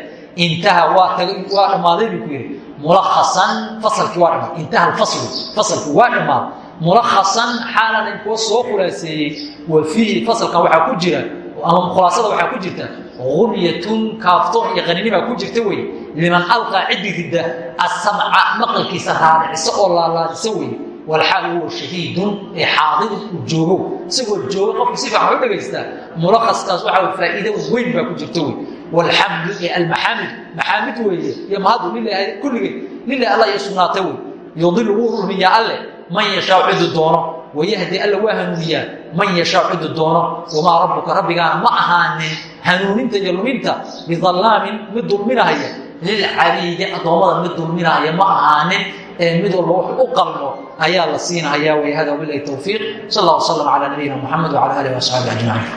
Intaha waa waa dhammaaday buu ku yidhi. Mulakhasan fasalkii waa dhammaaday intaha alfaslu fasalkii waa dhammaaday mulakhasan xaalanan kuwa soo khulaaseeyey wa fiihi fasalkan waxaa ku jira ama khulaasada waxaa ku jirta gunyatun kaaftoon iyo qaninimaa ku jirta wey liman alqaa ciddi ridda asamca maqalkiisa raadicisa oo laalaadisa wey walxaal huwa shahiidun ee xaadirun uu joogo isagoo joogo qofku si fiican u dhagaystaa mulakhaskaas waxaa faa'iida weyn baa ku jirta wey walxamdu ee almaxaamid maxaamid weeye iyo mahadu lilahi kulligeed lilahi allah iyo sugnaata wey yudilu wuu rumiyaa alle man yashaa cidu doono wayahdi alla waa hanuuniyaa man yashaa cidu doono wamaa rabbuka rabbigaana ma ahaanin hanuuninta iyo luminta bidallaamin mid dulminahaya lilcabiidi addoommada mid dulminahaya ma ahaanin ee mid walba wax u qalmo ayaa la siinahaya way hada wabilahi towfiiq sal allah wasalam calaa nabiyina muxamed wcala alihi waasxaabi ajmaciin